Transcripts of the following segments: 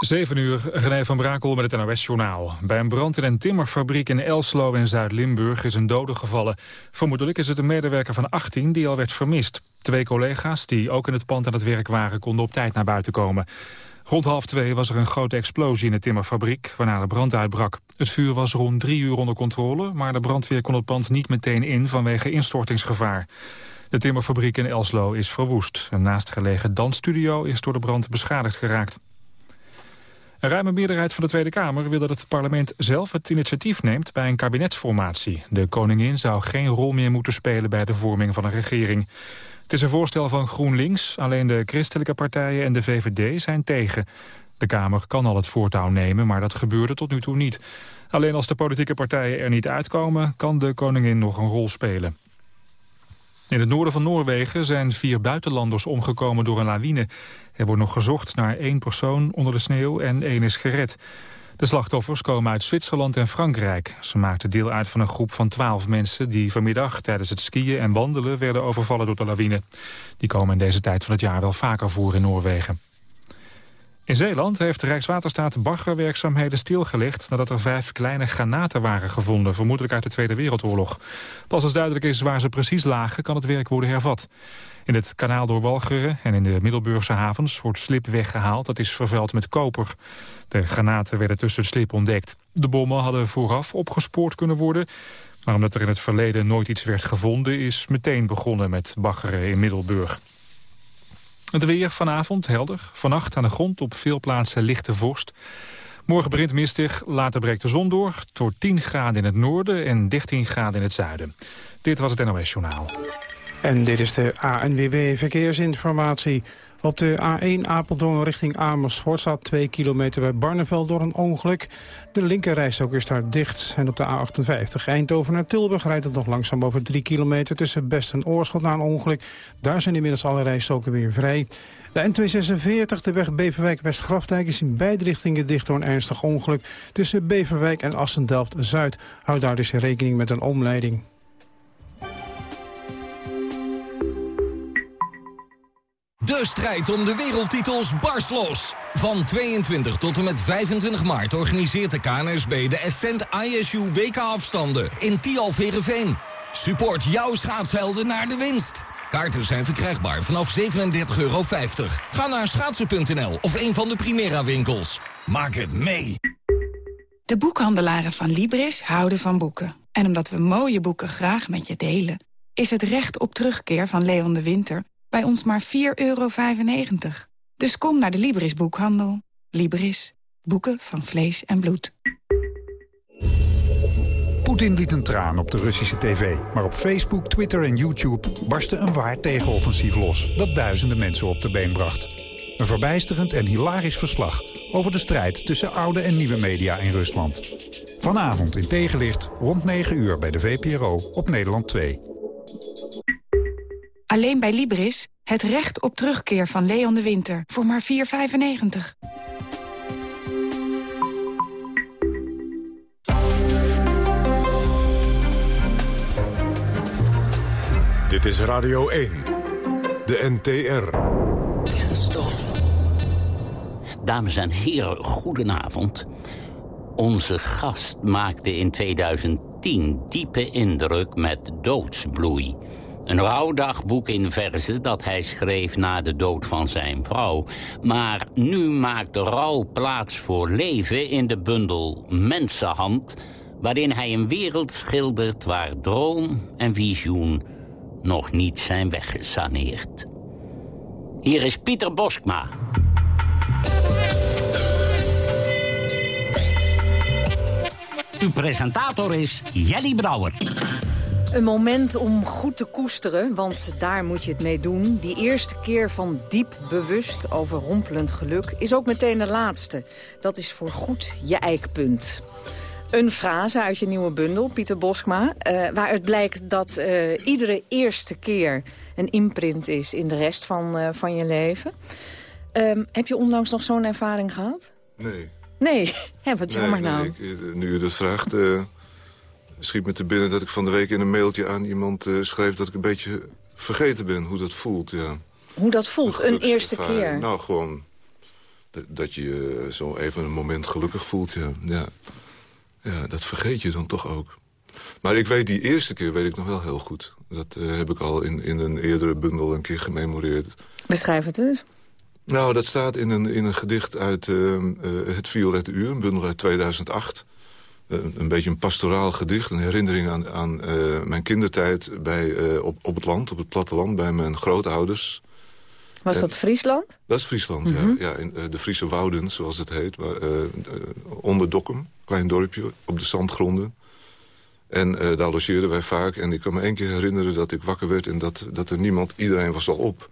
7 uur, René van Brakel met het NOS-journaal. Bij een brand in een timmerfabriek in Elslo in Zuid-Limburg is een dode gevallen. Vermoedelijk is het een medewerker van 18 die al werd vermist. Twee collega's die ook in het pand aan het werk waren konden op tijd naar buiten komen. Rond half twee was er een grote explosie in de timmerfabriek, waarna de brand uitbrak. Het vuur was rond drie uur onder controle, maar de brandweer kon het pand niet meteen in vanwege instortingsgevaar. De timmerfabriek in Elslo is verwoest. Een naastgelegen dansstudio is door de brand beschadigd geraakt. Een ruime meerderheid van de Tweede Kamer wil dat het parlement zelf het initiatief neemt bij een kabinetsformatie. De koningin zou geen rol meer moeten spelen bij de vorming van een regering. Het is een voorstel van GroenLinks, alleen de christelijke partijen en de VVD zijn tegen. De Kamer kan al het voortouw nemen, maar dat gebeurde tot nu toe niet. Alleen als de politieke partijen er niet uitkomen, kan de koningin nog een rol spelen. In het noorden van Noorwegen zijn vier buitenlanders omgekomen door een lawine. Er wordt nog gezocht naar één persoon onder de sneeuw en één is gered. De slachtoffers komen uit Zwitserland en Frankrijk. Ze maakten deel uit van een groep van twaalf mensen... die vanmiddag tijdens het skiën en wandelen werden overvallen door de lawine. Die komen in deze tijd van het jaar wel vaker voor in Noorwegen. In Zeeland heeft de Rijkswaterstaat baggerwerkzaamheden stilgelegd... nadat er vijf kleine granaten waren gevonden, vermoedelijk uit de Tweede Wereldoorlog. Pas als duidelijk is waar ze precies lagen, kan het werk worden hervat. In het kanaal door Walcheren en in de Middelburgse havens wordt slip weggehaald. Dat is vervuild met koper. De granaten werden tussen slip ontdekt. De bommen hadden vooraf opgespoord kunnen worden... maar omdat er in het verleden nooit iets werd gevonden... is meteen begonnen met baggeren in Middelburg. Het weer vanavond helder. Vannacht aan de grond op veel plaatsen lichte vorst. Morgen begint mistig, later breekt de zon door. Wordt 10 graden in het noorden en 13 graden in het zuiden. Dit was het NOS Journaal. En dit is de ANWB Verkeersinformatie. Op de A1 Apeldoorn richting Amersfoort staat 2 kilometer bij Barneveld door een ongeluk. De linkerrijstok is daar dicht. En op de A58 Eindhoven naar Tilburg rijdt het nog langzaam over 3 kilometer tussen Best en Oorschot na een ongeluk. Daar zijn inmiddels alle rijstoken weer vrij. De N246, de weg Beverwijk-West-Grafdijk, is in beide richtingen dicht door een ernstig ongeluk. Tussen Beverwijk en Assendelft-Zuid. Houd daar dus rekening met een omleiding. De strijd om de wereldtitels barst los. Van 22 tot en met 25 maart organiseert de KNSB de Ascent ISU WK-afstanden in Tialverenveen. Support jouw schaatshelden naar de winst. Kaarten zijn verkrijgbaar vanaf 37,50 euro. Ga naar schaatsen.nl of een van de Primera winkels. Maak het mee. De boekhandelaren van Libris houden van boeken. En omdat we mooie boeken graag met je delen... is het recht op terugkeer van Leon de Winter bij ons maar 4,95 euro. Dus kom naar de Libris boekhandel. Libris. Boeken van vlees en bloed. Poetin liet een traan op de Russische tv. Maar op Facebook, Twitter en YouTube barstte een waar tegenoffensief los... dat duizenden mensen op de been bracht. Een verbijsterend en hilarisch verslag over de strijd... tussen oude en nieuwe media in Rusland. Vanavond in tegenlicht rond 9 uur bij de VPRO op Nederland 2. Alleen bij Libris het recht op terugkeer van Leon de Winter voor maar 4,95. Dit is Radio 1, de NTR. Kenstof. Dames en heren, goedenavond. Onze gast maakte in 2010 diepe indruk met doodsbloei... Een rouwdagboek in verzen dat hij schreef na de dood van zijn vrouw. Maar nu maakt de rouw plaats voor leven in de bundel Mensenhand... waarin hij een wereld schildert waar droom en visioen nog niet zijn weggesaneerd. Hier is Pieter Boskma. Uw presentator is Jelly Brouwer. Een moment om goed te koesteren, want daar moet je het mee doen. Die eerste keer van diep bewust overrompelend geluk... is ook meteen de laatste. Dat is voor goed je eikpunt. Een frase uit je nieuwe bundel, Pieter Boskma... Uh, waaruit blijkt dat uh, iedere eerste keer een imprint is... in de rest van, uh, van je leven. Um, heb je onlangs nog zo'n ervaring gehad? Nee. Nee? Wat jammer nee, nou. Ik, nu je dat vraagt schiet me te binnen dat ik van de week in een mailtje aan iemand uh, schreef... dat ik een beetje vergeten ben hoe dat voelt, ja. Hoe dat voelt, een eerste keer? Nou, gewoon Dat, je zo even een moment gelukkig voelt, ja. ja. Ja, dat vergeet je dan toch ook. Maar ik weet die eerste keer weet ik nog wel heel goed. Dat heb ik al in, in een eerdere bundel een keer gememoreerd. Beschrijf het dus. Nou, dat staat in een, in een gedicht uit uh, Het Violette Uur, een bundel uit 2008. Een beetje een pastoraal gedicht, een herinnering aan, aan uh, mijn kindertijd bij, op, op het land, op het platteland, bij mijn grootouders. Was dat Friesland? Dat is Friesland, mm -hmm. ja. ja in, de Friese Wouden, zoals het heet. Maar, onder Dokkum, klein dorpje, op de zandgronden. En daar logeerden wij vaak. En ik kan me één keer herinneren dat ik wakker werd... en dat, dat er niemand, iedereen was al op.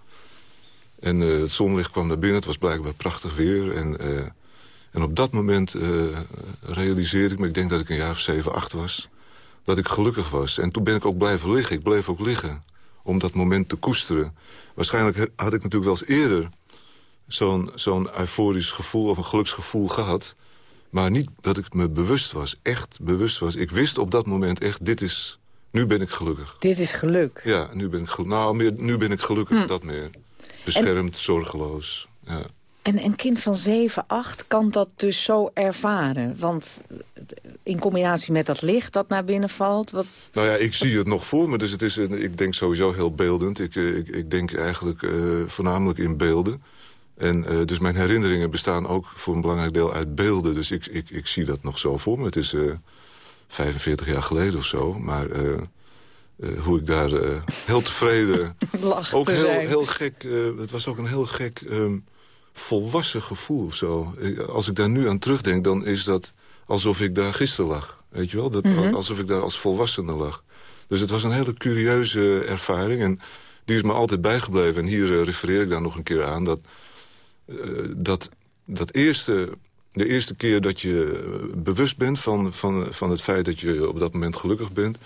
En uh, het zonlicht kwam naar binnen, het was blijkbaar prachtig weer. En, en op dat moment uh, realiseerde ik me, ik denk dat ik een jaar of zeven, acht was... dat ik gelukkig was. En toen ben ik ook blijven liggen. Ik bleef ook liggen om dat moment te koesteren. Waarschijnlijk had ik natuurlijk wel eens eerder zo'n zo'n euforisch gevoel... of een geluksgevoel gehad. Maar niet dat ik me bewust was, echt bewust was. Ik wist op dat moment echt, dit is... Nu ben ik gelukkig. Dit is geluk? Ja, nu ben ik, gelukkig. nou, meer, nu ben ik gelukkig, hm. dat meer. Beschermd, zorgeloos. Ja. En een kind van 7, 8 kan dat dus zo ervaren? Want in combinatie met dat licht dat naar binnen valt... Wat... Nou ja, ik zie het nog voor me, dus het is, ik denk sowieso heel beeldend. Ik, ik, ik denk eigenlijk uh, voornamelijk in beelden. En uh, dus mijn herinneringen bestaan ook voor een belangrijk deel uit beelden. Dus ik, ik, ik zie dat nog zo voor me. Het is uh, 45 jaar geleden of zo, maar... Uh, hoe ik daar heel tevreden... Lach ook te heel, zijn. heel gek, het was ook een heel gek um, volwassen gevoel of zo. Als ik daar nu aan terugdenk, dan is dat alsof ik daar gisteren lag. Weet je wel? Dat, Mhm. Alsof ik daar als volwassene lag. Dus het was een hele curieuze ervaring. En die is me altijd bijgebleven. En hier refereer ik daar nog een keer aan. Dat, dat, dat eerste, de eerste keer dat je bewust bent van, van, van het feit dat je op dat moment gelukkig bent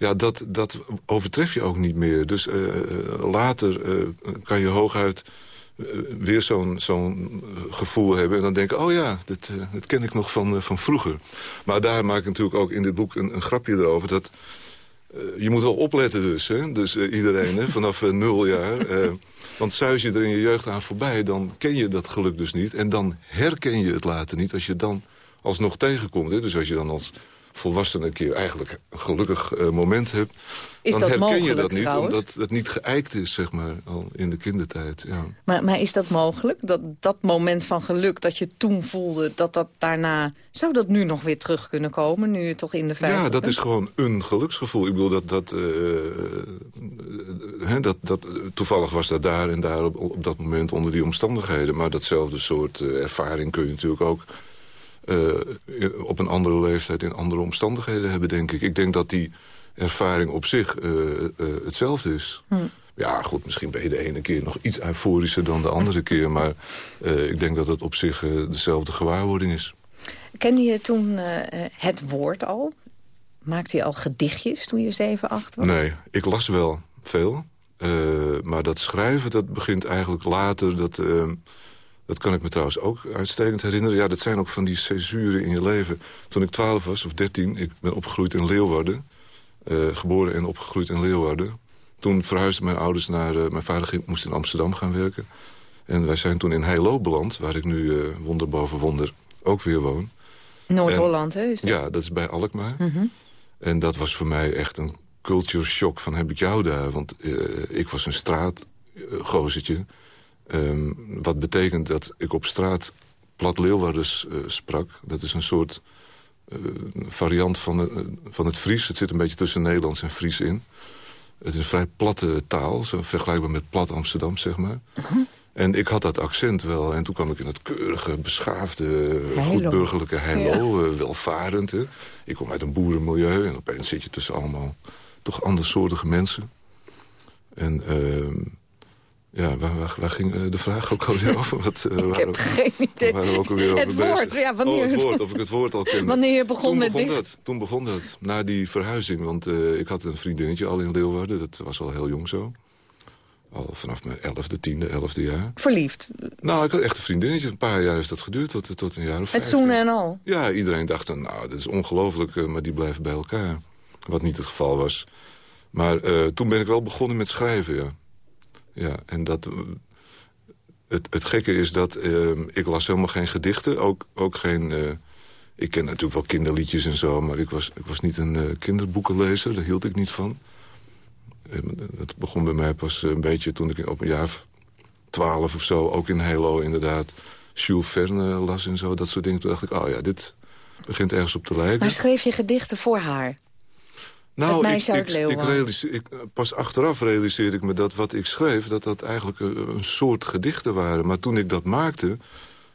ja, dat, dat overtref je ook niet meer. Dus uh, later uh, kan je hooguit weer zo'n zo'n gevoel hebben... en dan denken, oh ja, dit, dit ken ik nog van, van vroeger. Maar daar maak ik natuurlijk ook in dit boek een, een grapje erover... dat je moet wel opletten dus, hè? dus iedereen, hè? vanaf nul jaar... want zuis je er in je jeugd aan voorbij, dan ken je dat geluk dus niet... en dan herken je het later niet als je dan alsnog tegenkomt. Hè? Dus als je dan als volwassene een keer eigenlijk een gelukkig uh, moment hebt... Is dan dat herken mogelijk, je dat niet, trouwens? omdat het niet geëikt is, zeg maar, al in de kindertijd. Ja. Maar, maar is dat mogelijk? Dat, dat moment van geluk dat je toen voelde, dat dat daarna... Zou dat nu nog weer terug kunnen komen, nu je toch in de vijftig Ja, dat bent? is gewoon een geluksgevoel. Ik bedoel, dat, dat, uh, hè, dat, dat, toevallig was dat daar en daar op, op dat moment onder die omstandigheden. Maar datzelfde soort uh, ervaring kun je natuurlijk ook... Uh, op een andere leeftijd in andere omstandigheden hebben, denk ik. Ik denk dat die ervaring op zich uh, uh, hetzelfde is. Hm. Ja, goed, misschien ben je de ene keer nog iets euforischer dan de andere keer... maar ik denk dat het op zich dezelfde gewaarwording is. Kende je toen het woord al? Maakte je al gedichtjes toen je 7, 8 was? Nee, ik las wel veel. maar dat schrijven, dat begint eigenlijk later... Dat, dat kan ik me trouwens ook uitstekend herinneren. Ja, dat zijn ook van die césuren in je leven. Toen ik 12 was, of 13, ik ben opgegroeid in Leeuwarden. Uh, geboren en opgegroeid in Leeuwarden. Toen verhuisden mijn ouders naar... Uh, mijn vader ging, moest in Amsterdam gaan werken. En wij zijn toen in Heilo beland, waar ik nu uh, wonder boven wonder ook weer woon. Noord-Holland, hè? Is dat? Ja, dat is bij Alkmaar. Mm -hmm. En dat was voor mij echt een culture shock van heb ik jou daar? Want ik was een straatgozertje... Um, wat betekent dat ik op straat plat Leeuwarders uh, sprak. Dat is een soort uh, variant van, uh, van het Fries. Het zit een beetje tussen Nederlands en Fries in. Het is een vrij platte taal, zo vergelijkbaar met plat Amsterdam, zeg maar. -huh. En ik had dat accent wel. En toen kwam ik in het keurige, beschaafde, goedburgerlijke Heilo. Ja. welvarend. Hè. Ik kom uit een boerenmilieu. En opeens zit je tussen allemaal toch andersoortige mensen. En... Ja, waar, waar, waar, ging de vraag ook alweer over? Wat, uh, ik heb geen idee. Ook alweer het over woord, bezig? ja, wanneer... Oh, het woord, of ik het woord al kende. Wanneer begon toen met begon dicht? dat, Toen begon dat, na die verhuizing. Want uh, ik had een vriendinnetje al in Leeuwarden. Dat was al heel jong zo. Al vanaf mijn elfde, tiende, elfde jaar. Verliefd? Nou, ik had echt een vriendinnetje. Een paar jaar heeft dat geduurd, tot, tot een jaar of Het zoenen en al? Ja, iedereen dacht, dan, nou, dat is ongelooflijk, maar die blijven bij elkaar. Wat niet het geval was. Maar uh, toen ben ik wel begonnen met schrijven, ja. Ja, en dat... het, het gekke is dat ehm, ik las helemaal geen gedichten. Ook, ook geen... eh, ik ken natuurlijk wel kinderliedjes en zo... maar ik was, ik was niet een eh, kinderboekenlezer. Daar hield ik niet van. Eh, dat begon bij mij pas een beetje toen ik op een jaar of twaalf of zo... ook in Halo inderdaad Jules Verne las en zo. Dat soort dingen. Toen dacht ik, oh ja, dit begint ergens op te lijken. Maar schreef je gedichten voor haar? Nou, ik, ik, ik, Leeuwarden. realiseer, ik, pas achteraf realiseerde ik me dat wat ik schreef... dat dat eigenlijk een, een soort gedichten waren. Maar toen ik dat maakte,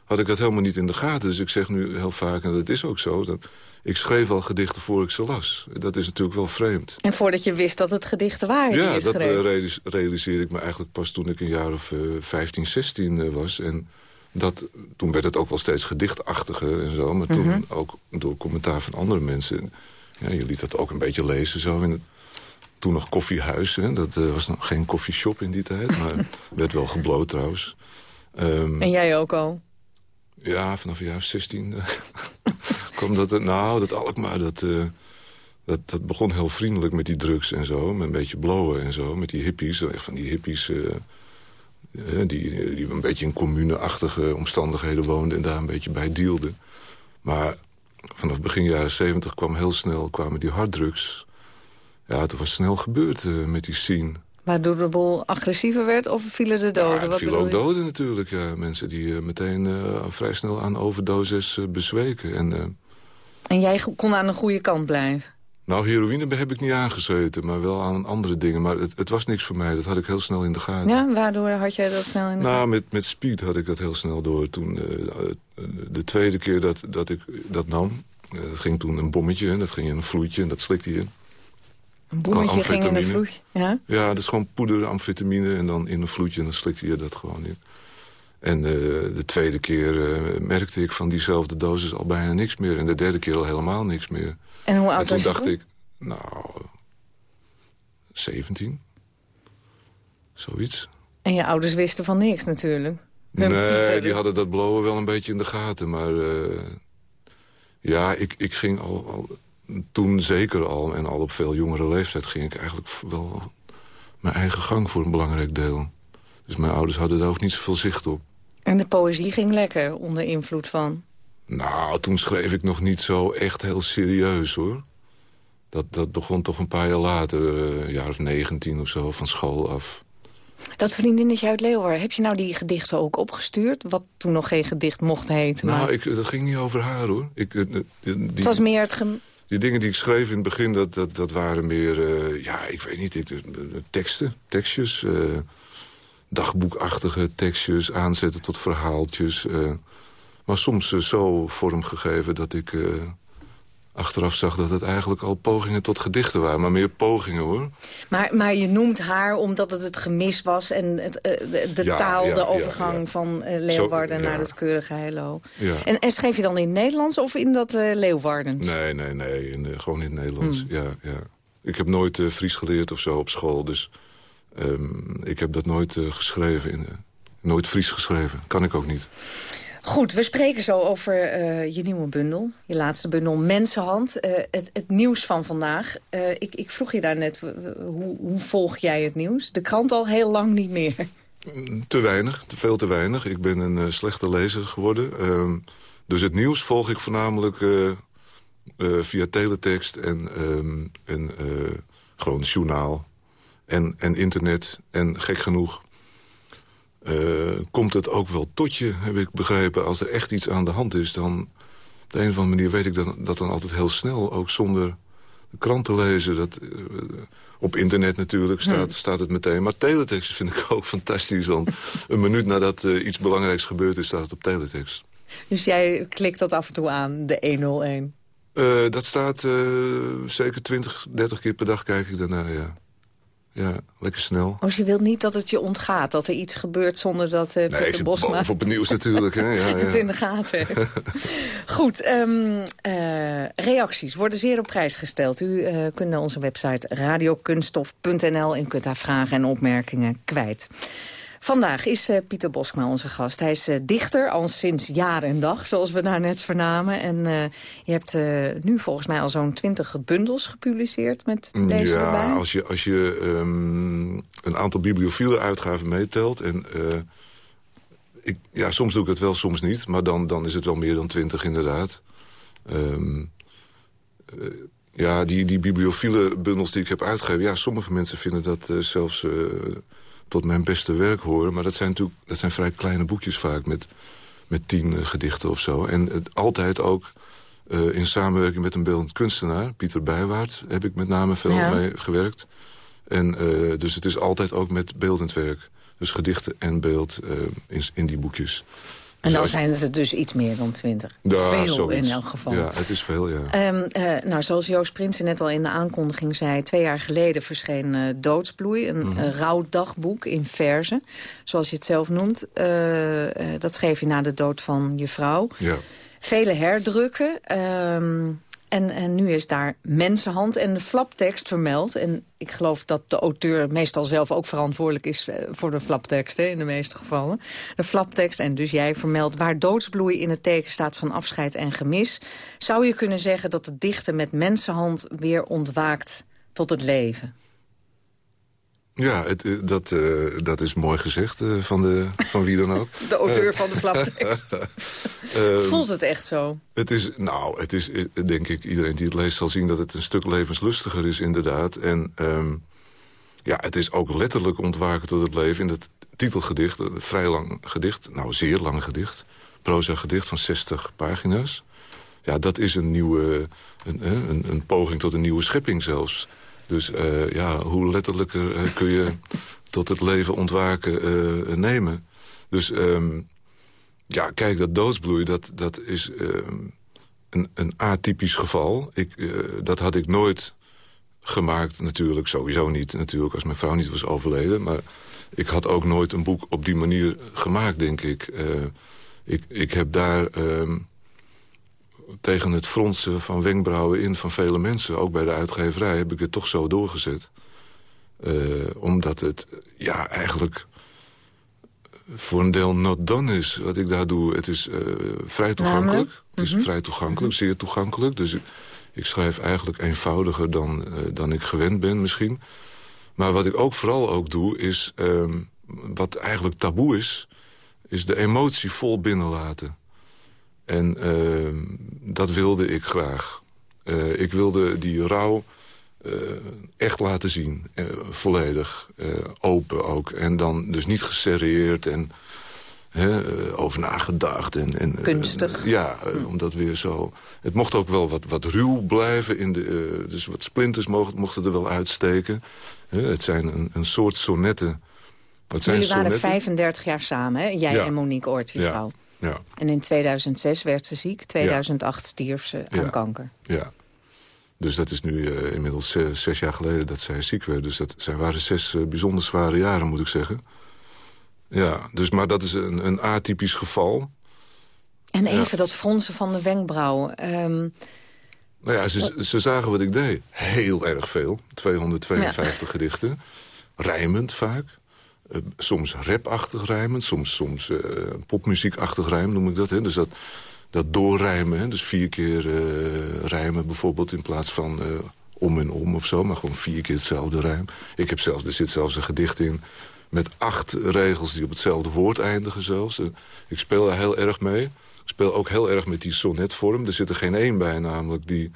had ik dat helemaal niet in de gaten. Dus ik zeg nu heel vaak, en dat is ook zo... Dat, ik schreef al gedichten voor ik ze las. Dat is natuurlijk wel vreemd. En voordat je wist dat het gedichten waren die Ja, dat eh, realis- realiseerde ik me eigenlijk pas toen ik een jaar of eh 15, 16 eh, was. En dat, toen werd het ook wel steeds gedichtachtiger en zo. Maar toen Mhm. ook door commentaar van andere mensen... Ja, je liet dat ook een beetje lezen zo. In het, toen nog koffiehuis, hè. dat eh, was nog geen koffieshop in die tijd. Maar werd wel gebloot trouwens. Ehm, En jij ook al? ja, vanaf een jaar of 16 eh, kwam dat... Nou, dat Alkmaar, dat, eh, dat, dat begon heel vriendelijk met die drugs en zo. Met een beetje blowen en zo. Met die hippies, echt van die hippies... eh, eh, die, die een beetje in communeachtige omstandigheden woonden... en daar een beetje bij dealden. Maar vanaf begin jaren 70 kwam heel snel kwamen die harddrugs. Ja, het was snel gebeurd eh, met die scene. Waardoor de boel agressiever werd of vielen de doden? Ja, er vielen ook doden natuurlijk. Ja. Mensen die eh, meteen eh, vrij snel aan overdoses bezweken. En, En jij kon aan de goede kant blijven? nou, heroïne heb ik niet aangezeten, maar wel aan andere dingen. Maar het, het was niks voor mij, dat had ik heel snel in de gaten. Ja, waardoor had jij dat snel in de Nou, met, met speed had ik dat heel snel door. Toen, de tweede keer dat, dat ik dat nam, eh, dat ging toen een bommetje. En dat ging in een vloeitje en dat slikte je. Een boemetje ging in amfetamine. vloei. Ja? Ja, dat is gewoon poeder, amfetamine en dan in een vloeitje. En dan slikte je dat gewoon in. En eh, de tweede keer eh, merkte ik van diezelfde dosis al bijna niks meer. En de derde keer al helemaal niks meer. En hoe En oud toen was je dacht toen? ik, nou, 17. Zoiets. En je ouders wisten van niks natuurlijk. Nee, Pieter- die hadden dat blowen wel een beetje in de gaten. Maar eh, ja, ik, ik ging al, al, toen zeker al... en al op veel jongere leeftijd ging ik eigenlijk wel mijn eigen gang voor een belangrijk deel. Dus mijn ouders hadden daar ook niet zoveel zicht op. En de poëzie ging lekker onder invloed van. Nou, toen schreef ik nog niet zo echt heel serieus, hoor. Dat, dat begon toch een paar jaar later, eh, een jaar of 19 of zo, van school af. Dat vriendinnetje uit Leeuwarden, heb je nou die gedichten ook opgestuurd? Wat toen nog geen gedicht mocht heten. Nou, maar ik, dat ging niet over haar, hoor. Ik, eh, die, die- het was meer het... Die dingen die ik schreef in het begin, dat, dat, dat waren meer... eh, ja, ik weet niet, ik, eh, teksten, tekstjes. eh, dagboekachtige tekstjes, aanzetten tot verhaaltjes. eh, maar soms eh, zo vormgegeven dat ik eh, achteraf zag... dat het eigenlijk al pogingen tot gedichten waren. Maar meer pogingen, hoor. Maar, maar je noemt haar omdat het het gemis was... en het, eh, de, de Ja, taal, ja, de overgang ja. van eh, Leeuwarden Zo, naar het keurige Heilo. Ja. En, en schreef je dan in het Nederlands of in dat eh Leeuwardens? Nee, nee, nee. In, gewoon in het Nederlands. Hmm. Ja, ja. Ik heb nooit eh, Fries geleerd of zo op school. Dus ehm, ik heb dat nooit geschreven. In, nooit Fries geschreven. Kan ik ook niet. Goed, we spreken zo over eh, je nieuwe bundel. Je laatste bundel, Mensenhand. Eh, het, nieuws van vandaag. Eh, ik, ik vroeg je daar net, hoe, hoe volg jij het nieuws? De krant al heel lang niet meer. Te weinig, te veel te weinig. Ik ben een slechte lezer geworden. Ehm, dus het nieuws volg ik voornamelijk via teletext en, ehm, eh, gewoon journaal. En, en internet. En gek genoeg komt het ook wel tot je, heb ik begrepen. Als er echt iets aan de hand is, dan op de een of andere manier weet ik dat, dat dan altijd heel snel. Ook zonder de krant te lezen. Dat, eh, op internet natuurlijk staat, staat het meteen. Maar teletext vind ik ook fantastisch. Want een minuut nadat eh, iets belangrijks gebeurd is, staat het op teletext. Dus jij klikt dat af en toe aan, de 101. Eh, dat staat eh, zeker 20, 30 keer per dag kijk ik daarna, ja. Ja, lekker snel. Als je wilt niet dat het je ontgaat, dat er iets gebeurt zonder dat eh Nee, Bosma bovenop het nieuws natuurlijk. Hè? Ja, het in de gaten heeft. Goed, ehm, eh, reacties worden zeer op prijs gesteld. U eh, kunt naar onze website radiokunstof.nl en kunt daar vragen en opmerkingen kwijt. Vandaag is eh, Pieter Boskma onze gast. Hij is eh, dichter, al sinds jaar en dag, zoals we daar net vernamen. En eh, je hebt nu volgens mij al zo'n twintig bundels gepubliceerd met deze ja, erbij. als je, als je ehm, een aantal bibliophile uitgaven meetelt... en ik, ja, soms doe ik het wel, soms niet. Maar dan, dan is het wel meer dan twintig inderdaad. Ehm, eh, ja, die, die bibliophile bundels die ik heb uitgegeven... ja, sommige mensen vinden dat uh, zelfs uh, tot mijn beste werk horen. Maar dat zijn natuurlijk dat zijn vrij kleine boekjes vaak... met, met tien gedichten of zo. En het, altijd ook in samenwerking met een beeldend kunstenaar... Pieter Bijwaard heb ik met name veel mee gewerkt. En, dus het is altijd ook met beeldend werk. Dus gedichten en beeld in, in die boekjes. En dan zijn het er dus iets meer dan twintig. Ja, veel zoiets. in elk geval. Ja, het is veel, ja. Um, uh, nou, zoals Joost Prinsen net al in de aankondiging zei... twee jaar geleden verscheen uh, Doodsbloei, een mm rouwdagboek in verzen. Zoals je het zelf noemt. Uh, dat schreef je na de dood van je vrouw. Ja. Vele herdrukken. Um, en, nu is daar mensenhand en de flaptekst vermeld. En ik geloof dat de auteur meestal zelf ook verantwoordelijk is voor de flaptekst, hè, in de meeste gevallen. De flaptekst, en dus jij vermeldt waar doodsbloei in het teken staat van afscheid en gemis. Zou je kunnen zeggen dat het dichten met mensenhand weer ontwaakt tot het leven? Ja, het, dat, uh, dat is mooi gezegd uh, van, de, van wie dan ook. De auteur van de flaptekst. uh, Voelt het echt zo? Het is, nou, het is, denk ik, iedereen die het leest zal zien... dat het een stuk levenslustiger is, inderdaad. En um, ja, het is ook letterlijk ontwaken tot het leven. In het titelgedicht, een vrij lang gedicht, nou, zeer lang gedicht... proza gedicht van 60 pagina's. Ja, dat is een nieuwe, een, een, een poging tot een nieuwe schepping zelfs... Dus uh, ja, hoe letterlijker uh, kun je tot het leven ontwaken uh, nemen. Dus um, ja, kijk, dat doodsbloei, dat, dat is een, een atypisch geval. Ik, dat had ik nooit gemaakt, natuurlijk. Sowieso niet, natuurlijk, als mijn vrouw niet was overleden. Maar ik had ook nooit een boek op die manier gemaakt, denk ik. ik, ik heb daar... Um, tegen het fronsen van wenkbrauwen in van vele mensen... ook bij de uitgeverij, heb ik het toch zo doorgezet. Uh, omdat het ja, eigenlijk voor een deel not done is wat ik daar doe. Het is uh, vrij toegankelijk. Namelijk? Het is mm -hmm. vrij toegankelijk, zeer toegankelijk. Dus ik, ik schrijf eigenlijk eenvoudiger dan, uh, dan ik gewend ben misschien. Maar wat ik ook vooral ook doe, is... Um, wat eigenlijk taboe is... is de emotie vol binnenlaten. En uh, dat wilde ik graag. Uh, ik wilde die rouw uh, echt laten zien. volledig. open ook. En dan dus niet geserreerd en over nagedacht. En, en, Kunstig. ja, omdat weer zo... Het mocht ook wel wat, wat ruw blijven. In de, dus wat splinters mochten, mochten er wel uitsteken. het zijn een, een soort sonnetten. Jullie waren sonnetten? 35 jaar samen, hè? Jij ja. en Monique Oort, ja. Ja. En in 2006 werd ze ziek. 2008 ja. stierf ze aan ja. kanker. Ja. Dus dat is nu uh, inmiddels zes, zes, jaar geleden dat zij ziek werd. Dus dat zijn, waren zes uh, bijzonder zware jaren, moet ik zeggen. Ja, dus, maar dat is een, een atypisch geval. En even dat fronsen van de wenkbrauwen. Um, nou ja, ze, ze zagen wat ik deed. Heel erg veel. 252 gedichten. Rijmend vaak. Uh, soms rapachtig rijmen, soms, soms uh, popmuziekachtig rijmen noem ik dat. Hè? Dus dat, dat doorrijmen, hè? dus vier keer uh, rijmen bijvoorbeeld... in plaats van om en om of zo, maar gewoon vier keer hetzelfde rijm. Ik heb zelfs, er zit zelfs een gedicht in met acht regels die op hetzelfde woord eindigen zelfs. Ik speel daar heel erg mee. Ik speel ook heel erg met die sonnetvorm. Er zit er geen één bij namelijk die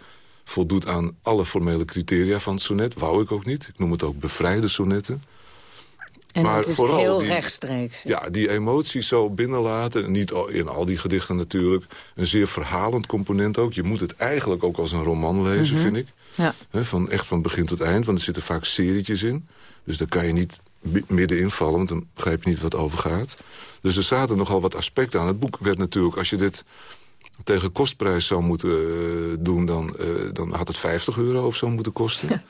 voldoet aan alle formele criteria van het sonnet. Wou ik ook niet. Ik noem het ook bevrijde sonnetten. En maar het is vooral heel die, rechtstreeks. Ja, die emoties zo binnenlaten. Niet in al die gedichten natuurlijk. Een zeer verhalend component ook. Je moet het eigenlijk ook als een roman lezen, mm -hmm. vind ik. Ja. He, van echt van begin tot eind. Want er zitten vaak serietjes in. Dus daar kan je niet middenin vallen. Want dan begrijp je niet wat over gaat. Dus er zaten nogal wat aspecten aan. Het boek werd natuurlijk, als je dit tegen kostprijs zou moeten uh, doen... Dan, uh, dan had het 50 euro of zo moeten kosten. Ja.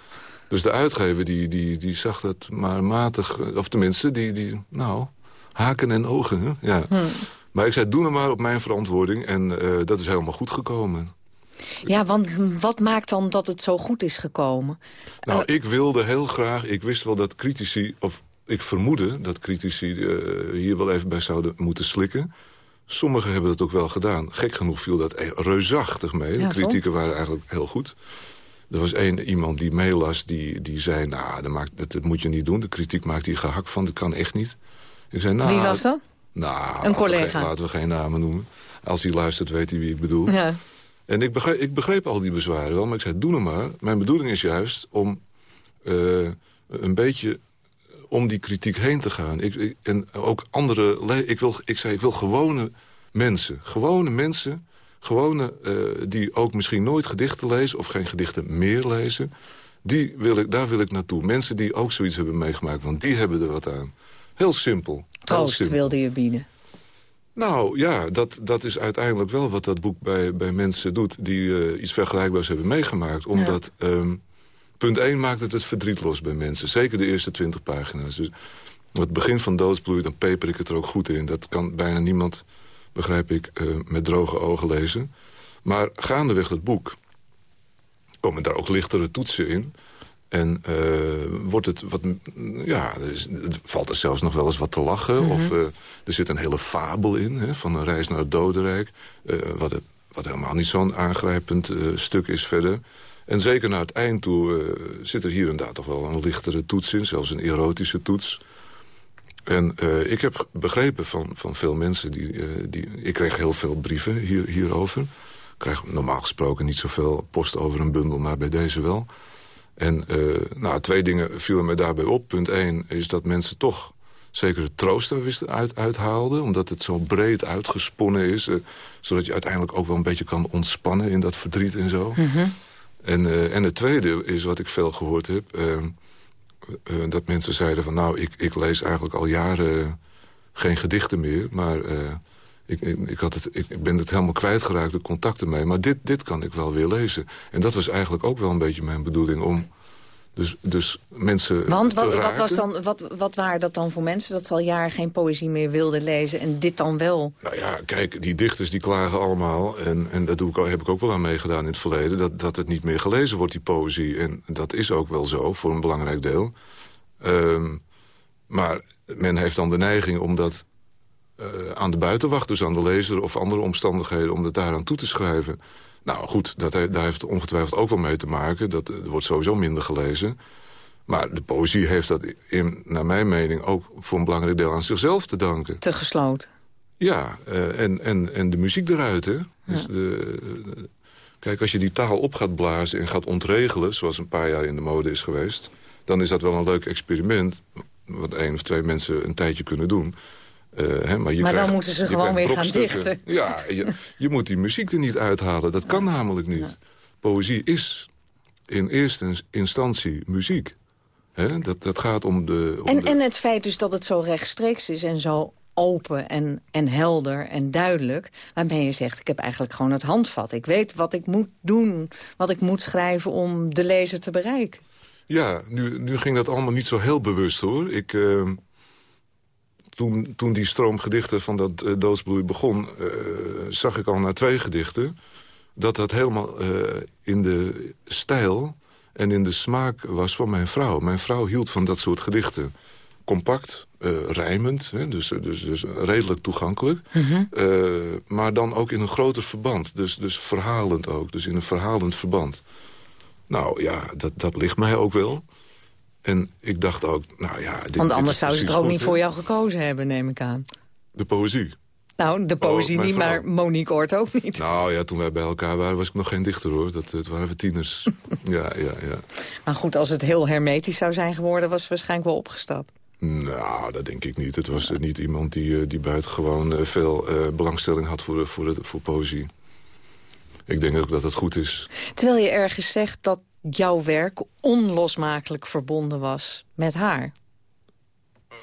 Dus de uitgever die, die, die zag dat maar matig... of tenminste, die, die nou, haken en ogen. Hè? Ja. Hm. Maar ik zei, doe het maar op mijn verantwoording. En uh, dat is helemaal goed gekomen. Ja, want wat maakt dan dat het zo goed is gekomen? Nou, uh, ik wilde heel graag... Ik wist wel dat critici... of ik vermoedde dat critici uh, hier wel even bij zouden moeten slikken. Sommigen hebben dat ook wel gedaan. Gek genoeg viel dat reusachtig mee. Ja, de kritieken waren eigenlijk heel goed. Er was één iemand die meelas, die, die zei... nou, dat, maakt, dat, dat moet je niet doen. De kritiek maakt hier gehakt van, dat kan echt niet. Ik zei, nou, Wie was dat? Nou, een collega. Laten we, geen, namen noemen. Als hij luistert, weet hij wie ik bedoel. Ja. En ik begreep, ik begreep al die bezwaren wel, maar ik zei, doe nou maar. Mijn bedoeling is juist om uh, een beetje om die kritiek heen te gaan. Ik, ik, en ook andere... Ik, wil, ik zei, ik wil gewone mensen. Gewone mensen. Gewone, uh, die ook misschien nooit gedichten lezen... of geen gedichten meer lezen. Die wil ik, daar wil ik naartoe. Mensen die ook zoiets hebben meegemaakt. Want die hebben er wat aan. Heel simpel. Troost simpel. wilde je bieden. Nou ja, dat, dat is uiteindelijk wel wat dat boek bij, bij mensen doet... die uh, iets vergelijkbaars hebben meegemaakt. Omdat... Ja. Um, punt 1 maakt het het verdriet los bij mensen. Zeker de eerste 20 pagina's. Dus het begin van doodsbloei, dan peper ik het er ook goed in. Dat kan bijna niemand, begrijp ik, uh, met droge ogen lezen. Maar gaandeweg het boek komen daar ook lichtere toetsen in. En uh, wordt het wat... Ja, het valt er zelfs nog wel eens wat te lachen. Mm -hmm. Of uh, er zit een hele fabel in, hè, van een reis naar het dodenrijk. wat, het, wat helemaal niet zo'n aangrijpend stuk is verder. En zeker naar het eind toe zit er hier en daar toch wel een lichtere toets in. Zelfs een erotische toets. En uh, ik heb begrepen van, van veel mensen... Die, uh, die, ik kreeg heel veel brieven hier, hierover. Ik krijg normaal gesproken niet zoveel post over een bundel... maar bij deze wel. En nou, twee dingen vielen me daarbij op. Punt één is dat mensen toch zeker het troost wisten uit, uithaalden. Omdat het zo breed uitgesponnen is. zodat je uiteindelijk ook wel een beetje kan ontspannen in dat verdriet en zo. Mm -hmm. En, en het tweede is wat ik veel gehoord heb... Uh, uh, dat mensen zeiden van... nou, ik, ik lees eigenlijk al jaren geen gedichten meer... maar ik, ik, ik, had het, ik ben het helemaal kwijtgeraakt, de contacten mee... maar dit, dit kan ik wel weer lezen. En dat was eigenlijk ook wel een beetje mijn bedoeling... om dus, dus mensen Want wat, wat, was dan, wat, wat waren dat dan voor mensen... dat ze al jaren geen poëzie meer wilden lezen en dit dan wel? Nou ja, kijk, die dichters die klagen allemaal... en, en daar doe ik, heb ik ook wel aan meegedaan in het verleden... Dat, dat het niet meer gelezen wordt, die poëzie. En dat is ook wel zo, voor een belangrijk deel. Um, maar men heeft dan de neiging om dat uh, aan de buitenwacht... dus aan de lezer of andere omstandigheden... om het daaraan toe te schrijven... Nou goed, dat, daar heeft ongetwijfeld ook wel mee te maken. Dat, er wordt sowieso minder gelezen. Maar de poëzie heeft dat, in, naar mijn mening, ook voor een belangrijk deel aan zichzelf te danken. Te gesloten. Ja, uh, en, en, en de muziek eruit, hè. Dus ja. de, de, kijk, als je die taal op gaat blazen en gaat ontregelen... zoals een paar jaar in de mode is geweest... dan is dat wel een leuk experiment... wat één of twee mensen een tijdje kunnen doen... Uh, hè, maar je maar krijgt, dan moeten ze gewoon weer gaan dichten. Ja, je, je, moet die muziek er niet uithalen. Dat kan namelijk niet. Ja. Poëzie is in eerste instantie muziek. Hè? Dat, dat gaat om de... Om En, de... en het feit dus dat het zo rechtstreeks is en zo open en, en helder en duidelijk... waarmee je zegt, ik heb eigenlijk gewoon het handvat. Ik weet wat ik moet doen, wat ik moet schrijven om de lezer te bereiken. Ja, nu, nu ging dat allemaal niet zo heel bewust, hoor. Ik... Uh toen, toen die stroom gedichten van dat uh, doodsbloei begon... Uh, zag ik al na twee gedichten... dat dat helemaal uh, in de stijl en in de smaak was van mijn vrouw. Mijn vrouw hield van dat soort gedichten. Compact, rijmend, hè, dus, dus, dus redelijk toegankelijk. Mm -hmm. maar dan ook in een groter verband. Dus, dus verhalend ook, dus in een verhalend verband. Nou ja, dat, dat ligt mij ook wel... En ik dacht ook, nou ja... Dit, Want anders zou ze het ook niet voor jou gekozen hebben, neem ik aan. De poëzie? Nou, de poëzie oh, niet, maar Monique Oort ook niet. Nou ja, toen wij bij elkaar waren was ik nog geen dichter hoor. Dat, dat waren we tieners. ja, ja, ja. Maar goed, als het heel hermetisch zou zijn geworden... was ze waarschijnlijk wel opgestapt. Nou, dat denk ik niet. Het was niet iemand die, die buitengewoon veel uh, belangstelling had voor, voor, het, voor poëzie. Ik denk ook dat het goed is. Terwijl je ergens zegt dat jouw werk onlosmakelijk verbonden was met haar.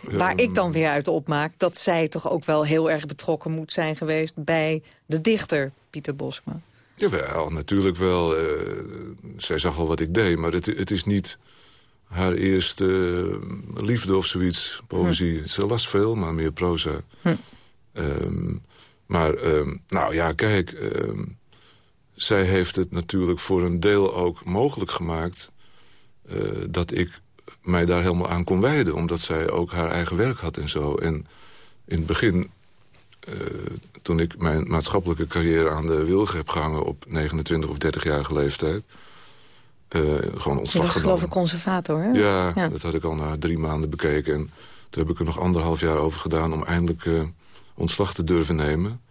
Waar ik dan weer uit opmaak dat zij toch ook wel heel erg betrokken moet zijn geweest... bij de dichter Pieter Bosma. Jawel, natuurlijk wel. Uh, zij zag al wat ik deed, maar het, het is niet haar eerste uh, liefde of zoiets. Poëzie. Hm. Ze las veel, maar meer proza. Hm. Um, maar, um, nou ja, kijk... Um, zij heeft het natuurlijk voor een deel ook mogelijk gemaakt... Uh, dat ik mij daar helemaal aan kon wijden. Omdat zij ook haar eigen werk had en zo. En in het begin, uh, toen ik mijn maatschappelijke carrière aan de wilgen heb gehangen... op 29 of 30-jarige leeftijd... Uh, gewoon ontslag Je was geloof ik conservator, hè? Ja, ja, dat had ik al na drie maanden bekeken. En toen heb ik er nog anderhalf jaar over gedaan om eindelijk ontslag te durven nemen.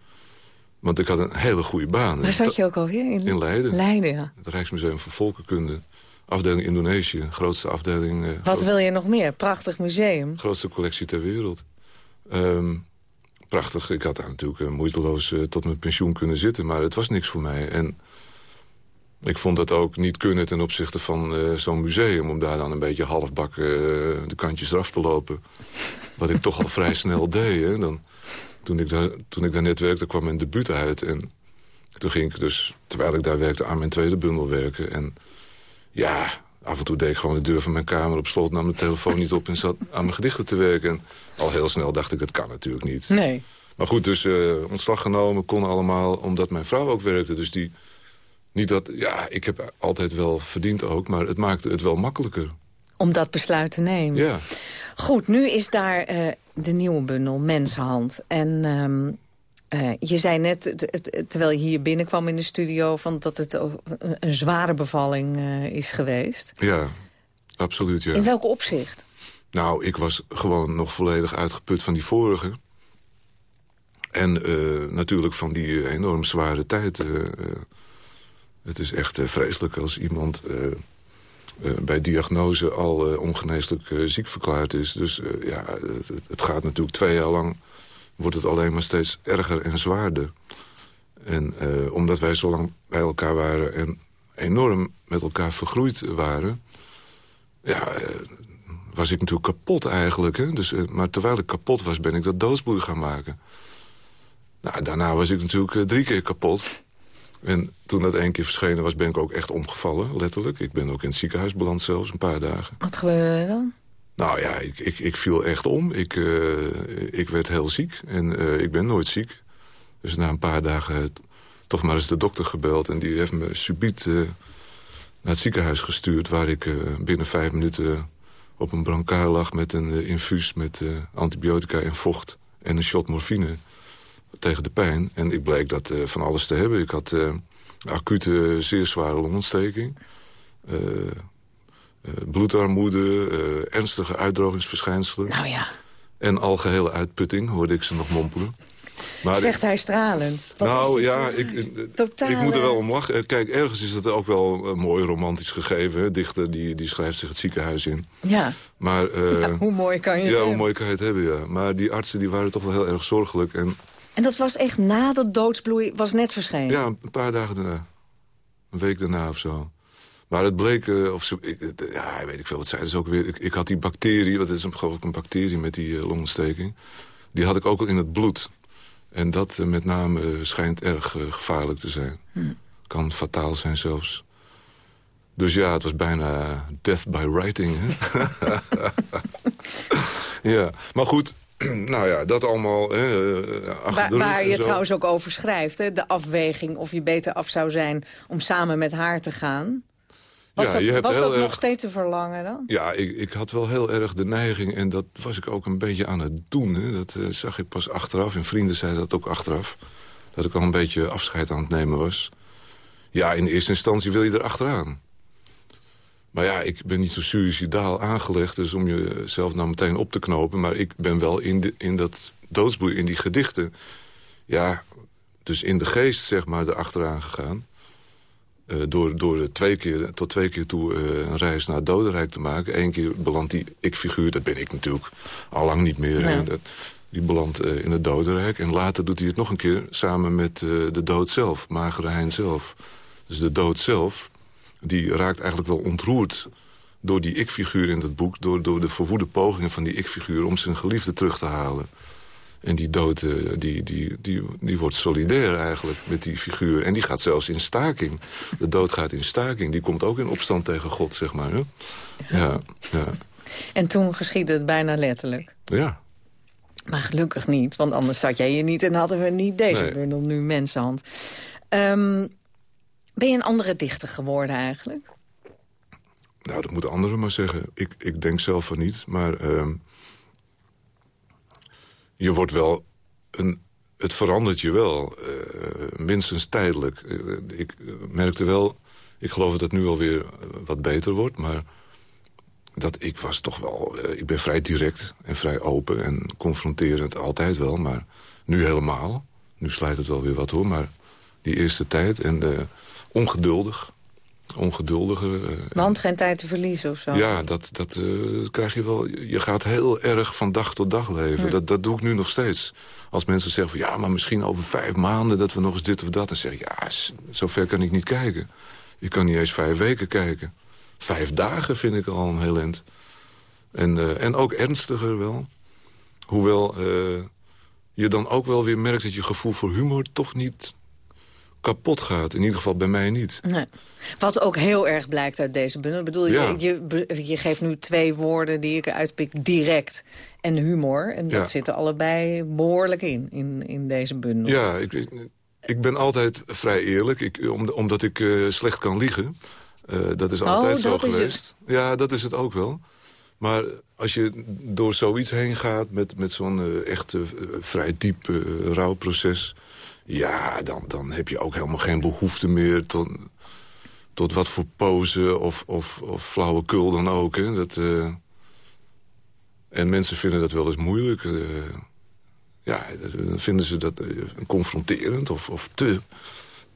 Want ik had een hele goede baan. Waar zat je ook alweer? In, in Leiden. Leiden, ja. Het Rijksmuseum voor Volkenkunde. Afdeling Indonesië, grootste afdeling... Uh, Wat wil je nog meer? Prachtig museum. Grootste collectie ter wereld. Ehm, prachtig. Ik had daar natuurlijk uh, moeiteloos uh, tot mijn pensioen kunnen zitten. Maar het was niks voor mij. En ik vond dat ook niet kunnen ten opzichte van zo'n museum... om daar dan een beetje halfbak de kantjes eraf te lopen. Wat ik toch al vrij snel deed. Hè. Dan, toen, ik daar, toen ik daar net werkte, kwam mijn debuut uit. En toen ging ik dus, terwijl ik daar werkte, aan mijn tweede bundel werken. En ja, af en toe deed ik gewoon de deur van mijn kamer op slot... nam de telefoon niet op en zat aan mijn gedichten te werken. En al heel snel dacht ik, het kan natuurlijk niet. Nee. Maar goed, dus uh, ontslag genomen, kon allemaal... omdat mijn vrouw ook werkte. Dus die, niet dat, ja, ik heb altijd wel verdiend ook... maar het maakte het wel makkelijker. Om dat besluit te nemen. Ja. Goed, nu is daar uh, de nieuwe bundel, Mensenhand. En... Um, uh, je zei net, terwijl je hier binnenkwam in de studio... Van dat het een zware bevalling uh, is geweest. Ja, absoluut, ja. In welk opzicht? Nou, ik was gewoon nog volledig uitgeput van die vorige. En uh, natuurlijk van die enorm zware tijd. het is echt vreselijk als iemand bij diagnose al ongeneeslijk ziek verklaard is. Dus ja, het, gaat natuurlijk twee jaar lang wordt het alleen maar steeds erger en zwaarder. En omdat wij zo lang bij elkaar waren en enorm met elkaar vergroeid waren... ja, was ik natuurlijk kapot eigenlijk. Hè? Dus, maar terwijl ik kapot was, ben ik dat doodsbloei gaan maken. Nou, daarna was ik natuurlijk drie keer kapot. En toen dat één keer verschenen was, ben ik ook echt omgevallen, letterlijk. Ik ben ook in het ziekenhuis beland zelfs, een paar dagen. Wat gebeurde er dan? Nou ja, ik, ik, ik viel echt om. Ik, uh, ik werd heel ziek en uh, ik ben nooit ziek. Dus na een paar dagen toch maar eens de dokter gebeld... en die heeft me subiet uh, naar het ziekenhuis gestuurd... waar ik binnen vijf minuten op een brancard lag met een infuus... met antibiotica en vocht en een shot morfine tegen de pijn. En ik bleek dat van alles te hebben. Ik had acute, zeer zware longontsteking... Uh, bloedarmoede, ernstige uitdrogingsverschijnselen. Nou ja. En algehele uitputting, hoorde ik ze nog mompelen. Maar Zegt hij stralend. Wat nou ja, ik, ik moet er wel om lachen. Kijk, ergens is het ook wel mooi romantisch gegeven. Hè? Dichter die, die schrijft zich het ziekenhuis in. Ja. Maar, uh, ja, hoe mooi kan je het Ja, hoe mooi kan je het hebben, ja. Maar die artsen die waren toch wel heel erg zorgelijk. En, en dat was echt na de doodsbloei, was net verschenen? Ja, een paar dagen daarna. Een week daarna of zo. Maar het bleek, uh, of ze, ik, ja, weet ik veel, wat zeiden ze ook weer. Ik, ik had die bacterie, wat is een, geloof ik een bacterie met die uh, longontsteking. Die had ik ook al in het bloed. En dat uh, met name schijnt erg gevaarlijk te zijn. Hm. Kan fataal zijn zelfs. Dus ja, het was bijna death by writing. ja, maar goed, nou ja, dat allemaal Waar, waar je trouwens ook over schrijft, hè? de afweging of je beter af zou zijn om samen met haar te gaan. Was ja, dat, je hebt was dat erg, nog steeds te verlangen dan? Ja, ik, ik had wel heel erg de neiging en dat was ik ook een beetje aan het doen. Hè. Dat uh, zag ik pas achteraf en vrienden zeiden dat ook achteraf. Dat ik al een beetje afscheid aan het nemen was. Ja, in de eerste instantie wil je er achteraan. Maar ja, ik ben niet zo suicidaal aangelegd... dus om jezelf nou meteen op te knopen. Maar ik ben wel in, de, in dat doodsboei, in die gedichten... ja, dus in de geest, zeg maar, erachteraan gegaan. Uh, door door twee keer, tot twee keer toe uh, een reis naar het dodenrijk te maken. Eén keer belandt die ik-figuur, dat ben ik natuurlijk al lang niet meer. Dat, die belandt uh, in het dodenrijk. En later doet hij het nog een keer samen met de dood zelf, Magere Hein zelf. Dus de dood zelf, die raakt eigenlijk wel ontroerd door die ik-figuur in het boek... Door, door de verwoede pogingen van die ik-figuur om zijn geliefde terug te halen. En die dood, die, die, die, die wordt solidair eigenlijk met die figuur. En die gaat zelfs in staking. De dood gaat in staking. Die komt ook in opstand tegen God, zeg maar. Hè? Ja, ja. En toen geschiedde het bijna letterlijk. Ja. Maar gelukkig niet, want anders zat jij hier niet... en hadden we niet deze Nee. bundel nu Mensenhand. Ehm, ben je een andere dichter geworden eigenlijk? Nou, dat moeten anderen maar zeggen. Ik, ik denk zelf van niet, maar... ehm, je wordt wel... Een, het verandert je wel, eh, minstens tijdelijk. Eh, ik merkte wel... Ik geloof dat het nu alweer eh, wat beter wordt, maar... Dat ik was toch wel... ik ben vrij direct en vrij open en confronterend altijd wel, maar... Nu helemaal. Nu slijt het wel weer wat hoor, maar die eerste tijd. En uh, ongeduldig. Ongeduldige. Want geen tijd te verliezen of zo? Ja, dat, dat, dat krijg je wel. Je gaat heel erg van dag tot dag leven. Hm. Dat, dat doe ik nu nog steeds. Als mensen zeggen van ja, maar misschien over vijf maanden... dat we nog eens dit of dat. Dan zeg ik ja, zover kan ik niet kijken. Je kan niet eens vijf weken kijken. Vijf dagen vind ik al een heel eind. En, en ook ernstiger wel. Hoewel je dan ook wel weer merkt dat je gevoel voor humor toch niet kapot gaat. In ieder geval bij mij niet. Nee. Wat ook heel erg blijkt uit deze bundel. Ik bedoel, je, je, je, geeft nu twee woorden die ik uitpik. Direct en humor. En dat zitten allebei behoorlijk in, in, in deze bundel. Ja, ik, ik ben altijd vrij eerlijk. Ik, omdat ik uh, slecht kan liegen. Uh, dat is altijd oh, zo geweest. Ja, dat is het ook wel. Maar als je door zoiets heen gaat met, met zo'n uh, echt uh, vrij diep rouwproces... ja, dan, dan heb je ook helemaal geen behoefte meer tot, tot wat voor pose of, of, of flauwekul dan ook. Hè. Dat, en mensen vinden dat wel eens moeilijk. ja, dan vinden ze dat confronterend of, of te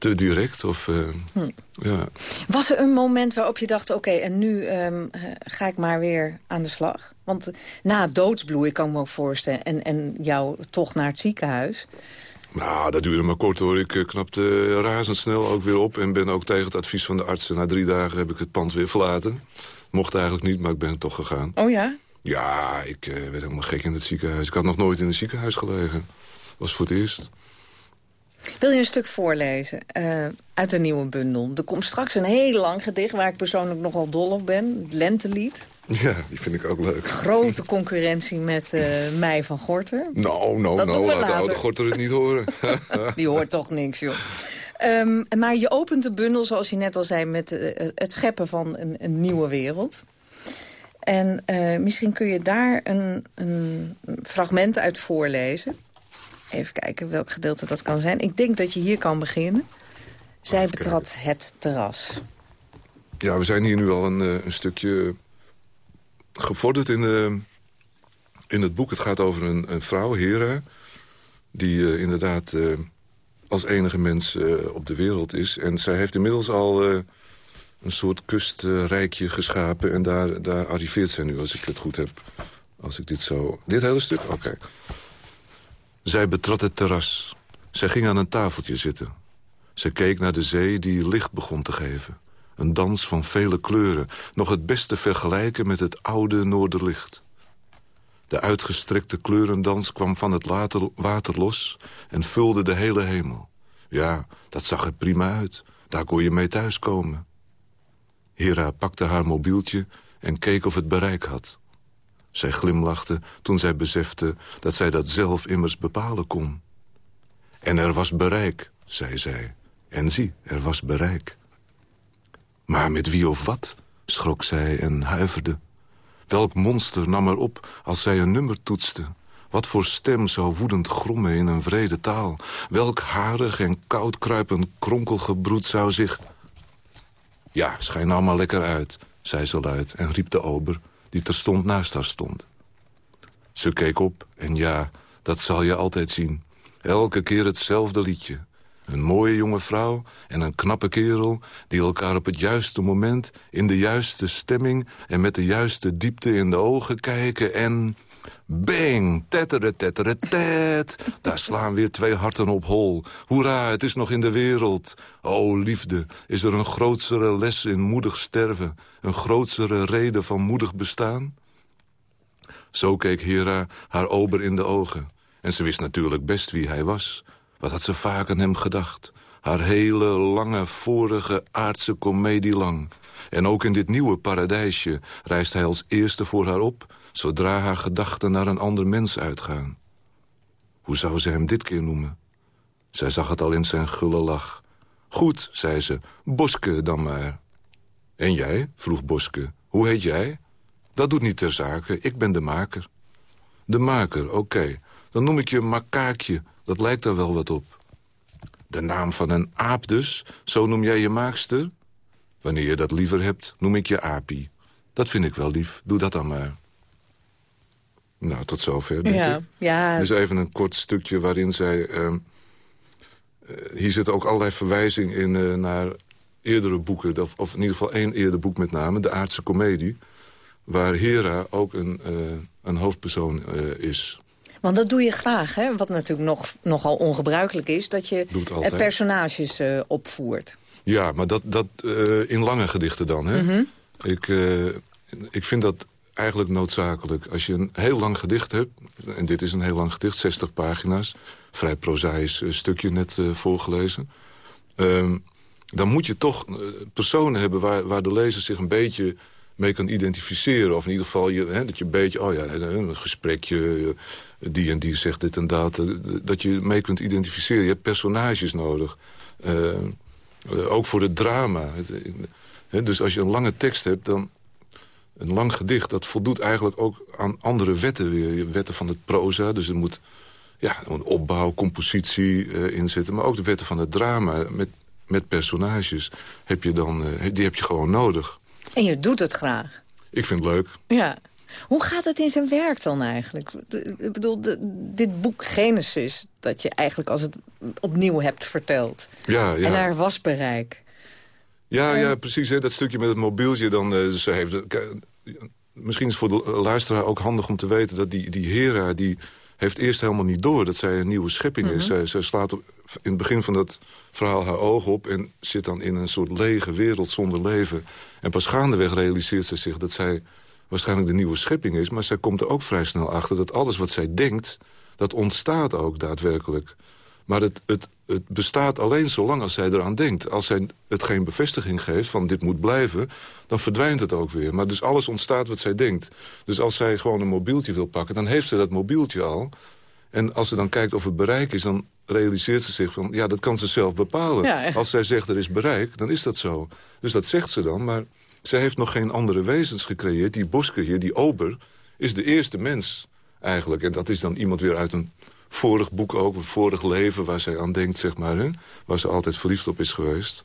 te direct. Of, hm. ja. Was er een moment waarop je dacht... oké, en nu um, ga ik maar weer aan de slag? Want na doodsbloei kan ik me ook voorstellen... En, en jou toch naar het ziekenhuis... Nou, dat duurde maar kort hoor. Ik knapte razendsnel ook weer op... en ben ook tegen het advies van de artsen... na drie dagen heb ik het pand weer verlaten. Mocht eigenlijk niet, maar ik ben toch gegaan. Oh ja? Ja, ik uh, werd helemaal gek in het ziekenhuis. Ik had nog nooit in een ziekenhuis gelegen. Dat was voor het eerst. Wil je een stuk voorlezen uh, uit de nieuwe bundel? Er komt straks een heel lang gedicht waar ik persoonlijk nogal dol op ben. Het Lentelied. Ja, die vind ik ook leuk. Grote concurrentie met uh, Mei van Gorter. Nou, nou, nou, laat de oude Gorter het niet horen. die hoort toch niks, joh. Um, maar je opent de bundel, zoals je net al zei... met uh, het scheppen van een, een nieuwe wereld. En uh, misschien kun je daar een, een fragment uit voorlezen. Even kijken welk gedeelte dat kan zijn. Ik denk dat je hier kan beginnen. Zij betrad het terras. Ja, we zijn hier nu al een, eh, een stukje gevorderd in, de, in het boek. Het gaat over een, een vrouw, Hera... die uh, inderdaad uh, als enige mens uh, op de wereld is. En zij heeft inmiddels al een soort kustrijkje geschapen... en daar, daar arriveert zij nu, als ik het goed heb. Als ik dit zo... Dit hele stuk? Oké. Zij betrad het terras. Zij ging aan een tafeltje zitten. Ze keek naar de zee die licht begon te geven. Een dans van vele kleuren. Nog het beste vergelijken met het oude Noorderlicht. De uitgestrekte kleurendans kwam van het water los... en vulde de hele hemel. Ja, dat zag er prima uit. Daar kon je mee thuiskomen. Hera pakte haar mobieltje en keek of het bereik had. Zij glimlachte toen zij besefte dat zij dat zelf immers bepalen kon. En er was bereik, zei zij. En zie, er was bereik. Maar met wie of wat, schrok zij en huiverde. Welk monster nam er op als zij een nummer toetste? Wat voor stem zou woedend grommen in een vrede taal? Welk harig en koud kruipend kronkelgebroed zou zich... Ja, schijn nou maar lekker uit, zei ze luid en riep de ober die terstond naast haar stond. Ze keek op en ja, dat zal je altijd zien. Elke keer hetzelfde liedje. Een mooie jonge vrouw en een knappe kerel... die elkaar op het juiste moment, in de juiste stemming... en met de juiste diepte in de ogen kijken en... Bang, tettere, tet. Daar slaan weer twee harten op hol. Hoera, het is nog in de wereld. O, liefde, is er een grootsere les in moedig sterven? Een grootsere reden van moedig bestaan? Zo keek Hera haar ober in de ogen. En ze wist natuurlijk best wie hij was. Wat had ze vaak aan hem gedacht? Haar hele lange, vorige aardse komedie lang. En ook in dit nieuwe paradijsje reist hij als eerste voor haar op... zodra haar gedachten naar een ander mens uitgaan. Hoe zou ze hem dit keer noemen? Zij zag het al in zijn gulle lach. Goed, zei ze, Boske dan maar. En jij? vroeg Boske. Hoe heet jij? Dat doet niet ter zake, ik ben de maker. De maker, oké. Dan noem ik je Makaakje, dat lijkt er wel wat op. De naam van een aap dus, zo noem jij je maakster? Wanneer je dat liever hebt, noem ik je Apie. Dat vind ik wel lief, doe dat dan maar. Nou, tot zover, denk Ja, ik. ja. Dus even een kort stukje waarin zij... ehm, eh, hier zitten ook allerlei verwijzingen in eh, naar eerdere boeken. Of, of in ieder geval één eerder boek met name, De Aardse Comedie. Waar Hera ook een, eh, een hoofdpersoon is. Want dat doe je graag, hè? Wat natuurlijk nog, nogal ongebruikelijk is... dat je eh, personages eh, opvoert. Ja, maar dat, dat eh, in lange gedichten dan. Hè? Mhm. ik, ik vind dat eigenlijk noodzakelijk. Als je een heel lang gedicht hebt... en dit is een heel lang gedicht, 60 pagina's... vrij prozaïs stukje net voorgelezen... ehm, dan moet je toch personen hebben waar, waar de lezer zich een beetje mee kan identificeren. Of in ieder geval je, hè, dat je een beetje, oh ja, een gesprekje, eh, die en die zegt dit en dat. eh, Dat je mee kunt identificeren. Je hebt personages nodig. Eh, ook voor het drama. Dus als je een lange tekst hebt, dan... Een lang gedicht, dat voldoet eigenlijk ook aan andere wetten weer. Wetten van het proza, dus er moet ja, een opbouw, compositie eh, in zitten. Maar ook de wetten van het drama met, met personages heb je dan, die heb je gewoon nodig. En je doet het graag. Ik vind het leuk. Ja. Hoe gaat het in zijn werk dan eigenlijk? Ik bedoel, de- dit boek Genesis... dat je eigenlijk als het opnieuw hebt verteld. Ja, ja. En er was bereik. Ja, ja precies. Hè, dat stukje met het mobieltje. Dan, eh, ze heeft, misschien is het voor de luisteraar ook handig om te weten... dat die, die Hera die heeft eerst helemaal niet door dat zij een nieuwe schepping is. Zij, zij slaat op, in het begin van dat verhaal haar ogen op... en zit dan in een soort lege wereld zonder leven. En pas gaandeweg realiseert ze zich dat zij waarschijnlijk de nieuwe schepping is... maar zij komt er ook vrij snel achter dat alles wat zij denkt... dat ontstaat ook daadwerkelijk. Maar het, het, het bestaat alleen zolang als zij eraan denkt. Als zij het geen bevestiging geeft van dit moet blijven... dan verdwijnt het ook weer. Maar dus alles ontstaat wat zij denkt. Dus als zij gewoon een mobieltje wil pakken... dan heeft ze dat mobieltje al. En als ze dan kijkt of het bereik is... dan realiseert ze zich van, ja, dat kan ze zelf bepalen. Ja. Als zij zegt er is bereik, dan is dat zo. Dus dat zegt ze dan, maar zij heeft nog geen andere wezens gecreëerd. Die Boske hier, die ober, is de eerste mens eigenlijk. En dat is dan iemand weer uit een vorig boek ook, een vorig leven... waar zij aan denkt, zeg maar, hè? waar ze altijd verliefd op is geweest.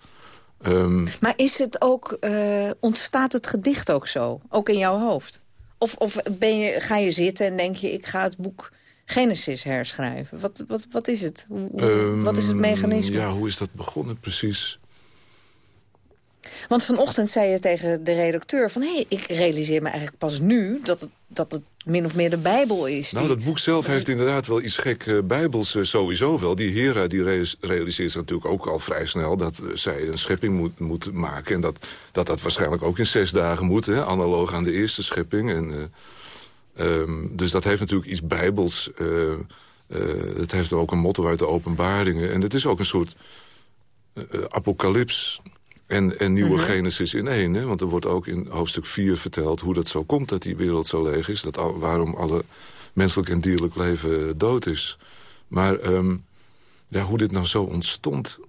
Ehm, Maar is het ook, eh, ontstaat het gedicht ook zo? Ook in jouw hoofd? Of, of ben je, ga je zitten en denk je, ik ga het boek Genesis herschrijven? Wat, wat, wat is het? Hoe- ehm, wat is het mechanisme? Ja, hoe is dat begonnen precies? Want vanochtend zei je tegen de redacteur van... hé, hey, ik realiseer me eigenlijk pas nu dat het, dat het min of meer de Bijbel is. Nou, die- dat boek zelf heeft inderdaad wel iets gek eh, bijbels eh, sowieso wel. Die Hera die rea- realiseert zich natuurlijk ook al vrij snel... dat eh, zij een schepping moet, moet maken. En dat, dat dat waarschijnlijk ook in zes dagen moet, hè, analoog aan de eerste schepping. En, ehm, dus dat heeft natuurlijk iets bijbels. eh, het heeft ook een motto uit de openbaringen. En het is ook een soort eh, apocalyps en, en nieuwe Genesis in één. Hè? Want er wordt ook in hoofdstuk 4 verteld hoe dat zo komt... dat die wereld zo leeg is. Dat al, waarom alle menselijk en dierlijk leven dood is. Maar ehm, ja, hoe dit nou zo ontstond...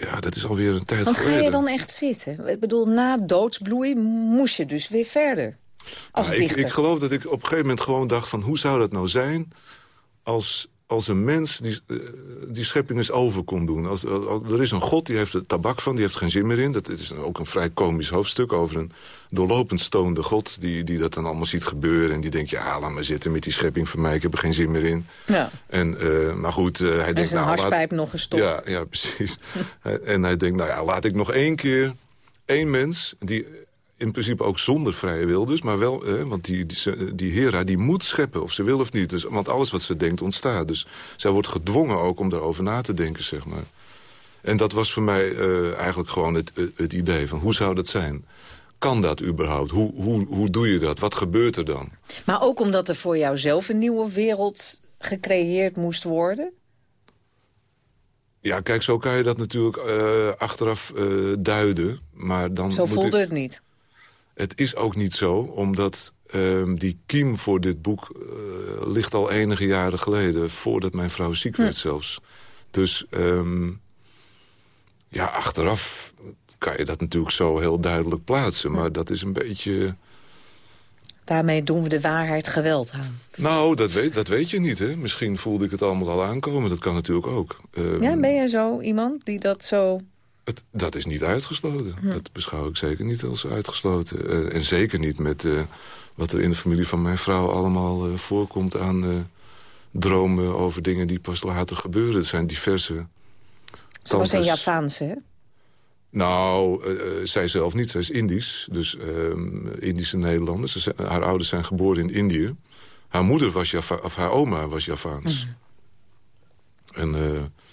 Ja, dat is alweer een tijd Want ga geleden. je dan echt zitten? Ik bedoel, na doodsbloei moest je dus weer verder. Als Nou, ik, ik geloof dat ik op een gegeven moment gewoon dacht van... hoe zou dat nou zijn als, als een mens die, eh, die schepping eens over kon doen? Als, als- er is een god, die heeft er tabak van, die heeft geen zin meer in. Dat is ook een vrij komisch hoofdstuk over een doorlopend stoonde god... Die, die dat dan allemaal ziet gebeuren en die denkt... ja, laat maar zitten met die schepping van mij, ik heb er geen zin meer in. Ja. En, eh, maar goed, eh, hij En denkt... nou, laat- harspijp nog gestopt. ja, ja, precies. en hij denkt, nou ja, laat ik nog één keer één mens... die in principe ook zonder vrije wil dus, maar wel... eh, want die, die, ze- die Hera, die moet scheppen, of ze wil of niet. Dus, want alles wat ze denkt ontstaat. Dus zij wordt gedwongen ook om daarover na te denken, zeg maar. En dat was voor mij eh, eigenlijk gewoon het, het, idee van... hoe zou dat zijn? Kan dat überhaupt? Hoe, hoe, hoe doe je dat? Wat gebeurt er dan? Maar ook omdat er voor jou zelf een nieuwe wereld gecreëerd moest worden? Ja, kijk, zo kan je dat natuurlijk eh, achteraf eh, duiden. Maar dan Zo voelde het niet. Het is ook niet zo, omdat ehm, die kiem voor dit boek eh, ligt al enige jaren geleden. Voordat mijn vrouw ziek werd zelfs. Dus ehm, ja, achteraf kan je dat natuurlijk zo heel duidelijk plaatsen. Maar dat is een beetje... Daarmee doen we de waarheid geweld aan. Nou, dat weet, dat weet je niet, hè. Misschien voelde ik het allemaal al aankomen. Dat kan natuurlijk ook. Ehm, Ja, ben jij zo iemand die dat zo... Het, dat is niet uitgesloten. Dat beschouw ik zeker niet als uitgesloten. Eh, en zeker niet met, eh, wat er in de familie van mijn vrouw allemaal voorkomt aan dromen over dingen die pas later gebeuren. Het zijn diverse... Ze was een Javaanse, hè? Nou, zij zelf niet. Zij is Indisch. Dus uh, Indische Nederlanders. Haar ouders zijn geboren in Indië. Haar moeder was Java of haar oma was Javaans. Mm. En,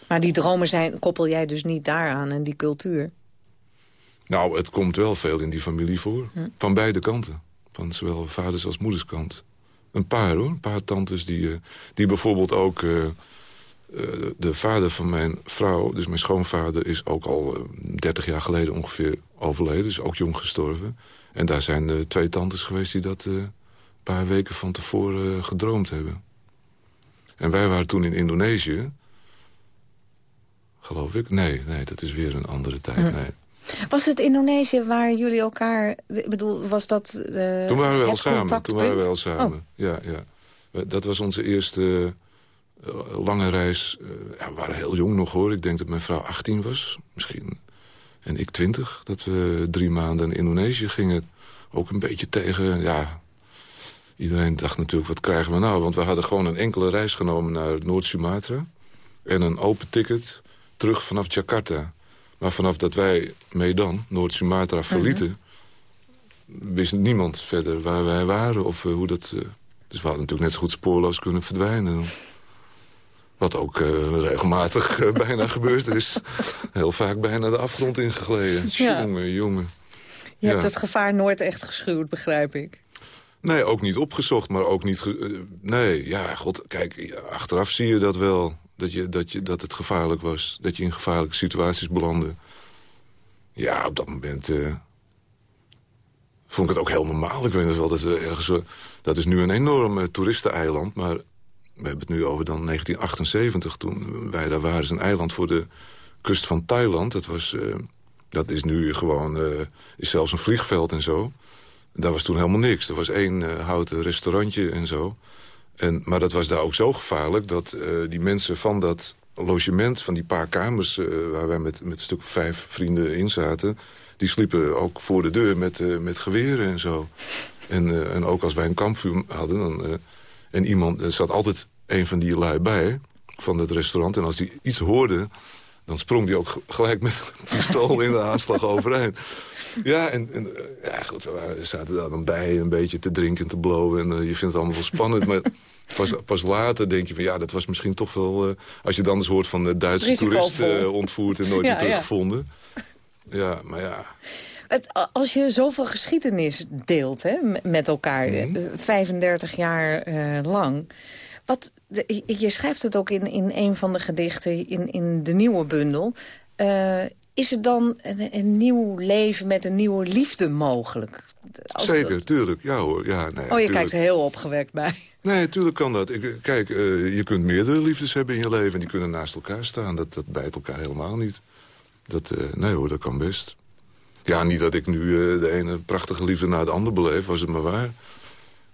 maar die dromen zijn, koppel jij dus niet daaraan en die cultuur? Nou, het komt wel veel in die familie voor. Hm. Van beide kanten. Van zowel vaders als moederskant. Een paar hoor, een paar tantes die, die bijvoorbeeld ook... Eh, de vader van mijn vrouw, dus mijn schoonvader... is ook al 30 eh, jaar geleden ongeveer overleden. Is ook jong gestorven. En daar zijn uh, twee tantes geweest die dat een paar weken van tevoren gedroomd hebben. En wij waren toen in Indonesië. Geloof ik. Nee, nee, dat is weer een andere tijd. Hm. Nee. Was het Indonesië waar jullie elkaar... Ik bedoel, was dat Toen waren we wel samen. Toen waren we wel samen, oh. ja, ja. Dat was onze eerste eh, lange reis. Uh, ja, we waren heel jong nog hoor. Ik denk dat mijn vrouw 18 was. Misschien. En ik 20. Dat we drie maanden in Indonesië gingen. Ook een beetje tegen, ja... Iedereen dacht natuurlijk, wat krijgen we nou? Want we hadden gewoon een enkele reis genomen naar Noord-Sumatra. En een open ticket terug vanaf Jakarta. Maar vanaf dat wij Medan, Noord-Sumatra, verlieten... Mhm. wist niemand verder waar wij waren of uh, hoe dat... Uh, dus we hadden natuurlijk net zo goed spoorloos kunnen verdwijnen. Wat ook uh, regelmatig uh, bijna gebeurd is. Heel vaak bijna de afgrond ingegleden. Ja. Jongen, jongen. Je hebt het gevaar nooit echt geschuwd, begrijp ik. Nee, ook niet opgezocht, maar ook niet... Uh, nee, ja, god, kijk, achteraf zie je dat wel. Dat, je, dat, je, dat het gevaarlijk was. Dat je in gevaarlijke situaties belandde. Ja, op dat moment... vond ik het ook heel normaal. Ik weet het wel dat we ergens... dat is nu een enorm toeristeneiland, maar we hebben het nu over dan 1978, toen wij daar waren. is een eiland voor de kust van Thailand. Dat, was, uh, dat is nu gewoon, is zelfs een vliegveld en zo. Daar was toen helemaal niks. Er was één houten restaurantje en zo. En, maar dat was daar ook zo gevaarlijk dat die mensen van dat logement... van die paar kamers waar wij met, met een stuk vijf vrienden in zaten... die sliepen ook voor de deur met, met geweren en zo. En, en ook als wij een kampvuur hadden... dan en iemand, er zat altijd een van die lui bij van het restaurant. En als die iets hoorde, dan sprong die ook gelijk met een pistool in de aanslag overeind. Ja, en, en ja, goed, we zaten daar dan bij een beetje te drinken en te blowen. En uh, je vindt het allemaal wel spannend, maar... Pas, pas later denk je van ja, dat was misschien toch wel... Uh, als je dan eens hoort van de Duitse toeristen uh, ontvoerd en nooit meer teruggevonden. Ja. ja, maar ja... Het, als je zoveel geschiedenis deelt hè, met elkaar, 35 mhm. jaar lang... Wat, je schrijft het ook in, in een van de gedichten in, in de nieuwe bundel. Is er dan een, een, nieuw leven met een nieuwe liefde mogelijk? Als Zeker, tuurlijk. Ja hoor. Ja, nee, oh, je kijkt er heel opgewekt bij. Nee, tuurlijk kan dat. Ik, kijk, uh, je kunt meerdere liefdes hebben in je leven... en die kunnen naast elkaar staan. Dat, dat bijt elkaar helemaal niet. Dat, uh, nee hoor, dat kan best. Ja, niet dat ik nu uh, de ene prachtige liefde naar de ander beleef, was het maar waar.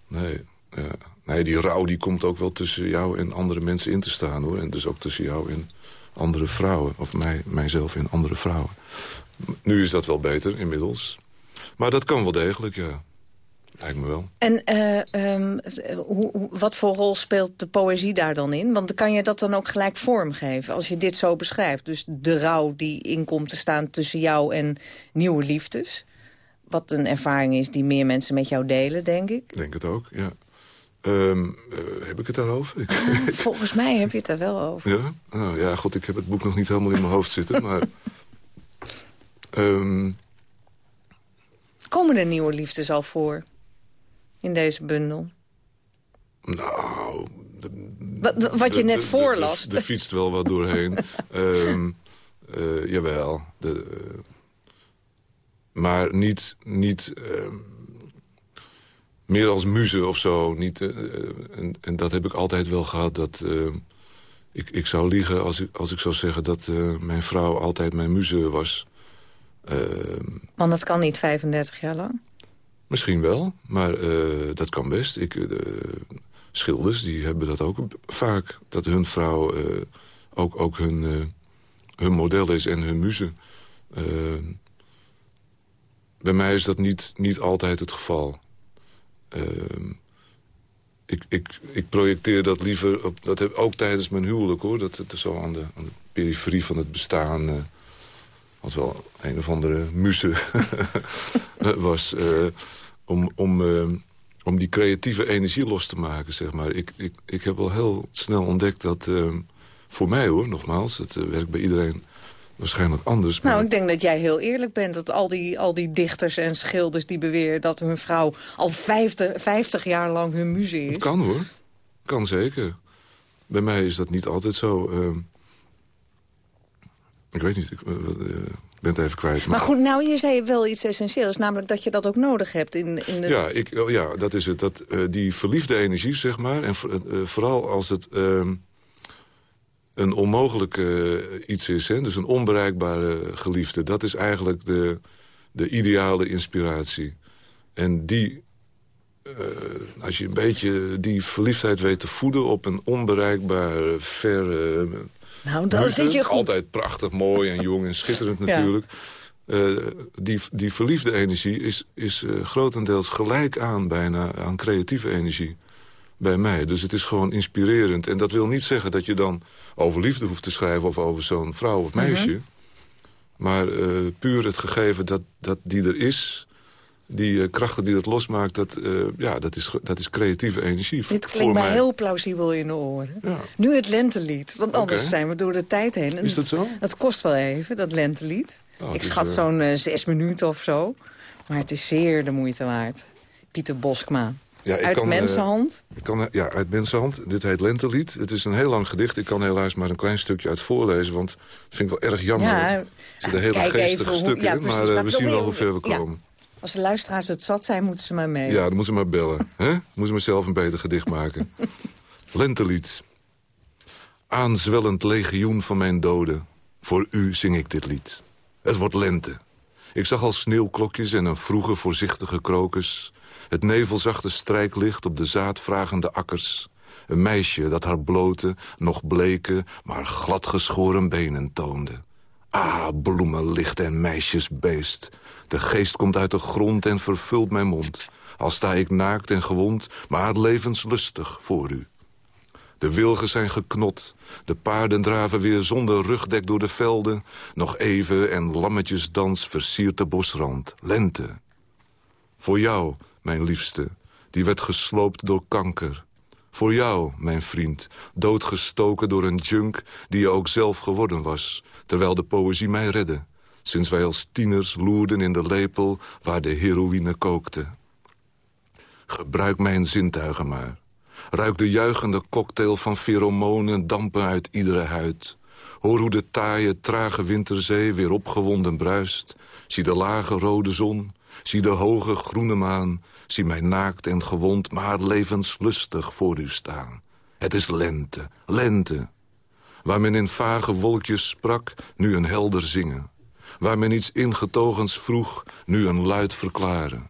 Nee, ja. nee, die rouw die komt ook wel tussen jou en andere mensen in te staan, hoor. En dus ook tussen jou en andere vrouwen. Of mij, mijzelf en andere vrouwen. Nu is dat wel beter, inmiddels. Maar dat kan wel degelijk, ja. Lijkt me wel. En uh, hoe, wat voor rol speelt de poëzie daar dan in? Want kan je dat dan ook gelijk vormgeven als je dit zo beschrijft? Dus de rouw die in komt te staan tussen jou en nieuwe liefdes. Wat een ervaring is die meer mensen met jou delen, denk ik. Ik denk het ook, ja. Um, uh, heb ik het daarover? volgens mij heb je het daar wel over. Ja? Oh, ja, god, ik heb het boek nog niet helemaal in mijn hoofd zitten, maar... Um... Komen er nieuwe liefdes al voor? in deze bundel? Nou... wat, wat je net voorlas. Er fietst wel wat doorheen. um, uh, jawel. De, uh, maar niet... niet meer als muze of zo. Niet, uh, en, en, dat heb ik altijd wel gehad. Dat, ehm, ik, ik zou liegen als ik, als ik zou zeggen dat mijn vrouw altijd mijn muze was. Want dat kan niet 35 jaar lang? Misschien wel, maar dat kan best. Ik, schilders die hebben dat ook vaak. Dat hun vrouw ook, ook hun, hun model is en hun muze. bij mij is dat niet, niet altijd het geval. Ehm, ik, ik, ik projecteer dat liever, op, dat heb ook tijdens mijn huwelijk hoor. Dat het zo aan de, periferie van het bestaan... Uh, wat wel een of andere muze was. Uh, om, om, uh, om die creatieve energie los te maken, zeg maar. Ik, ik, ik heb wel heel snel ontdekt dat... voor mij hoor, nogmaals, het werkt bij iedereen waarschijnlijk anders. Nou, ik denk dat jij heel eerlijk bent. Dat al die, al die dichters en schilders die beweren dat hun vrouw al 50, 50 jaar lang hun muze is. kan hoor. Kan zeker. Bij mij is dat niet altijd zo. Uh, ik weet niet, ik uh, ben het even kwijt. Maar... maar, goed, nou, je zei wel iets essentieels. Namelijk dat je dat ook nodig hebt in, in ja, ik, oh, ja, dat is het. Dat, uh, die verliefde energie, zeg maar. En vooral als het ehm, een onmogelijk iets is. Hè? Dus een onbereikbare geliefde. Dat is eigenlijk de, de ideale inspiratie. En die, uh, als je een beetje die verliefdheid weet te voeden... op een onbereikbare, verre... nou, dan zit je goed. Altijd prachtig, mooi en jong en schitterend natuurlijk. Uh, die, die verliefde energie is, is uh, grotendeels gelijk aan bijna aan creatieve energie bij mij. Dus het is gewoon inspirerend. En dat wil niet zeggen dat je dan over liefde hoeft te schrijven... of over zo'n vrouw of meisje. Mhm. Maar uh, puur het gegeven dat, dat die er is... die uh, krachten die dat losmaakt, dat, uh, ja, dat, is, dat is creatieve energie. Dit klinkt mij heel plausibel in de oren. Ja. Nu het lentelied, want anders okay. zijn we door de tijd heen. is dat zo? Dat kost wel even, dat lentelied. Oh, Ik schat zo'n zes minuten of zo. Maar het is zeer de moeite waard. Pieter Boskma. Ja, ik uit kan, mensenhand? Uh, ik kan, ja, uit mensenhand. Dit heet Lentelied. Het is een heel lang gedicht. Ik kan helaas maar een klein stukje uit voorlezen... want dat vind ik wel erg jammer. Ja, er zit een hele geestige stuk in, maar uh, we zien wel hoe ver we komen. Als de luisteraars het zat zijn, moeten ze maar mee. Ja, dan moeten ze maar bellen. hè? Moeten ze mezelf een beter gedicht maken. Lentelied. Aanzwellend legioen van mijn doden. Voor u zing ik dit lied. Het wordt lente. Ik zag al sneeuwklokjes en een vroege voorzichtige krokus... Het nevelzachte strijklicht op de zaadvragende akkers. Een meisje dat haar blote, nog bleke, maar gladgeschoren benen toonde. Ah, bloemenlicht en meisjesbeest. De geest komt uit de grond en vervult mijn mond. Al sta ik naakt en gewond, maar levenslustig voor u. De wilgen zijn geknot, de paarden draven weer zonder rugdek door de velden. Nog even en lammetjesdans versiert de bosrand, lente. Voor jou, mijn liefste, die werd gesloopt door kanker. Voor jou, mijn vriend, doodgestoken door een junk die je ook zelf geworden was... terwijl de poëzie mij redde, sinds wij als tieners loerden in de lepel waar de heroïne kookte. Gebruik mijn zintuigen maar. Ruik de juichende cocktail van pheromonen dampen uit iedere huid. Hoor hoe de taaie, trage winterzee weer opgewonden bruist. Zie de lage rode zon, zie de hoge groene maan zie mij naakt en gewond, maar levenslustig voor u staan. Het is lente, lente. Waar men in vage wolkjes sprak, nu een helder zingen. Waar men iets ingetogens vroeg, nu een luid verklaren.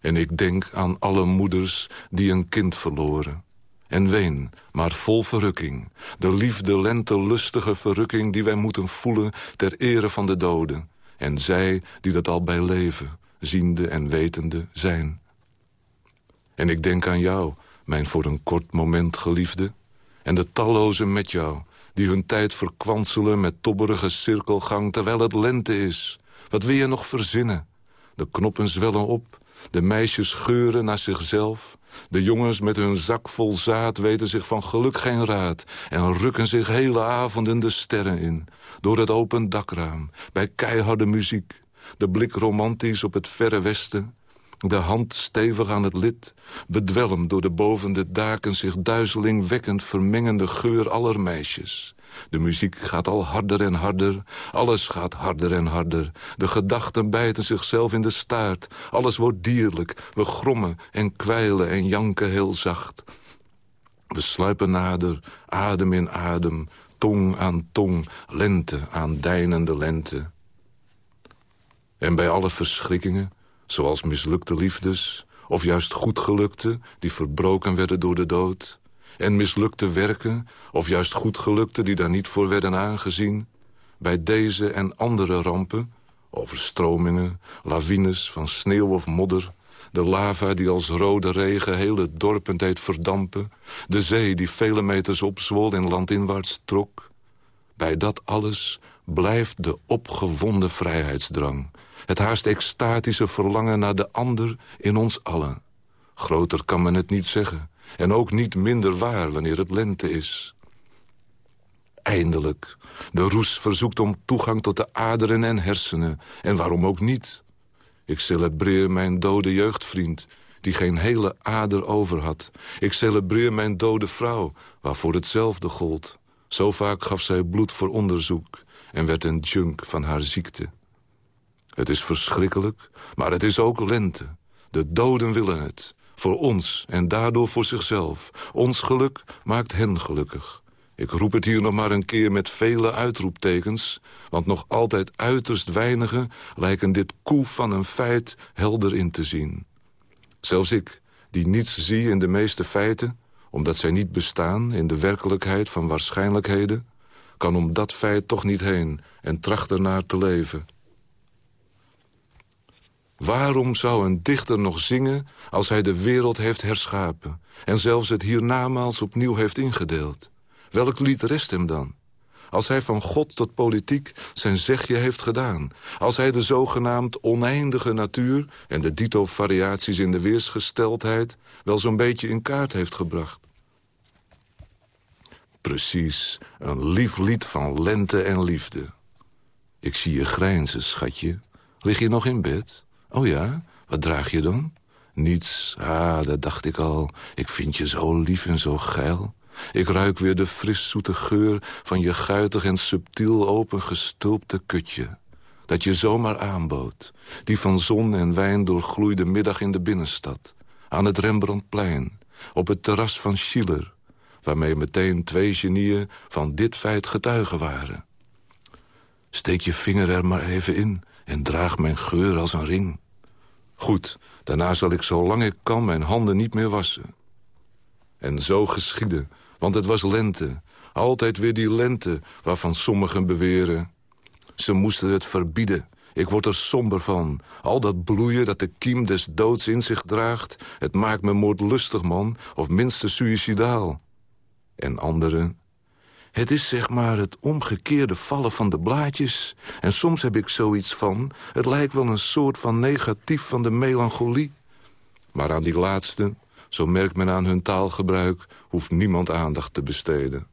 En ik denk aan alle moeders die een kind verloren. En ween, maar vol verrukking. De liefde lente lustige verrukking die wij moeten voelen ter ere van de doden. En zij die dat al bij leven ziende en wetende zijn. En ik denk aan jou, mijn voor een kort moment geliefde... en de tallozen met jou, die hun tijd verkwanselen... met tobberige cirkelgang, terwijl het lente is. Wat wil je nog verzinnen? De knoppen zwellen op, de meisjes geuren naar zichzelf... De jongens met hun zak vol zaad weten zich van geluk geen raad... en rukken zich hele avonden de sterren in. Door het open dakraam, bij keiharde muziek. De blik romantisch op het verre westen. De hand stevig aan het lid. Bedwelmd door de boven de daken zich duizelingwekkend vermengende geur aller meisjes. De muziek gaat al harder en harder. Alles gaat harder en harder. De gedachten bijten zichzelf in de staart. Alles wordt dierlijk. We grommen en kwijlen en janken heel zacht. We sluipen nader, adem in adem, tong aan tong, lente aan deinende lente. En bij alle verschrikkingen, zoals mislukte liefdes... of juist goed gelukte, die verbroken werden door de dood... en mislukte werken, of juist goed gelukte... die daar niet voor werden aangezien... bij deze en andere rampen, overstromingen, lawines van sneeuw of modder... De lava die als rode regen hele dorpen deed verdampen. De zee die vele meters opzwol en landinwaarts trok. Bij dat alles blijft de opgewonden vrijheidsdrang. Het haast extatische verlangen naar de ander in ons allen. Groter kan men het niet zeggen. En ook niet minder waar wanneer het lente is. Eindelijk. De roes verzoekt om toegang tot de aderen en hersenen. En waarom ook niet? Ik celebreer mijn dode jeugdvriend, die geen hele ader over had. Ik celebreer mijn dode vrouw, waarvoor hetzelfde gold. Zo vaak gaf zij bloed voor onderzoek en werd een junk van haar ziekte. Het is verschrikkelijk, maar het is ook lente. De doden willen het. Voor ons en daardoor voor zichzelf. Ons geluk maakt hen gelukkig. Ik roep het hier nog maar een keer met vele uitroeptekens... want nog altijd uiterst weinigen lijken dit koe van een feit helder in te zien. Zelfs ik, die niets zie in de meeste feiten... omdat zij niet bestaan in de werkelijkheid van waarschijnlijkheden... kan om dat feit toch niet heen en tracht ernaar te leven... Waarom zou een dichter nog zingen als hij de wereld heeft herschapen... en zelfs het hiernamaals opnieuw heeft ingedeeld? Welk lied rest hem dan? Als hij van God tot politiek zijn zegje heeft gedaan. Als hij de zogenaamd oneindige natuur... en de dito-variaties in de weersgesteldheid... wel zo'n beetje in kaart heeft gebracht. Precies, een lief lied van lente en liefde. Ik zie je grijnzen, schatje. Lig je nog in bed? Oh ja, wat draag je dan? Niets, ah, dat dacht ik al. Ik vind je zo lief en zo geil. Ik ruik weer de fris zoete geur van je guitig en subtiel opengestulpte kutje. Dat je zomaar aanbood. Die van zon en wijn doorgloeide middag in de binnenstad. Aan het Rembrandtplein. Op het terras van Schiller. Waarmee meteen twee genieën van dit feit getuigen waren. Steek je vinger er maar even in en draag mijn geur als een ring. Goed, daarna zal ik zolang ik kan mijn handen niet meer wassen. En zo geschiedde, want het was lente. Altijd weer die lente, waarvan sommigen beweren. Ze moesten het verbieden. Ik word er somber van. Al dat bloeien dat de kiem des doods in zich draagt... het maakt me moordlustig, man, of minstens suïcidaal. En anderen, het is zeg maar het omgekeerde vallen van de blaadjes. En soms heb ik zoiets van... het lijkt wel een soort van negatief van de melancholie. Maar aan die laatste, zo merkt men aan hun taalgebruik... hoeft niemand aandacht te besteden.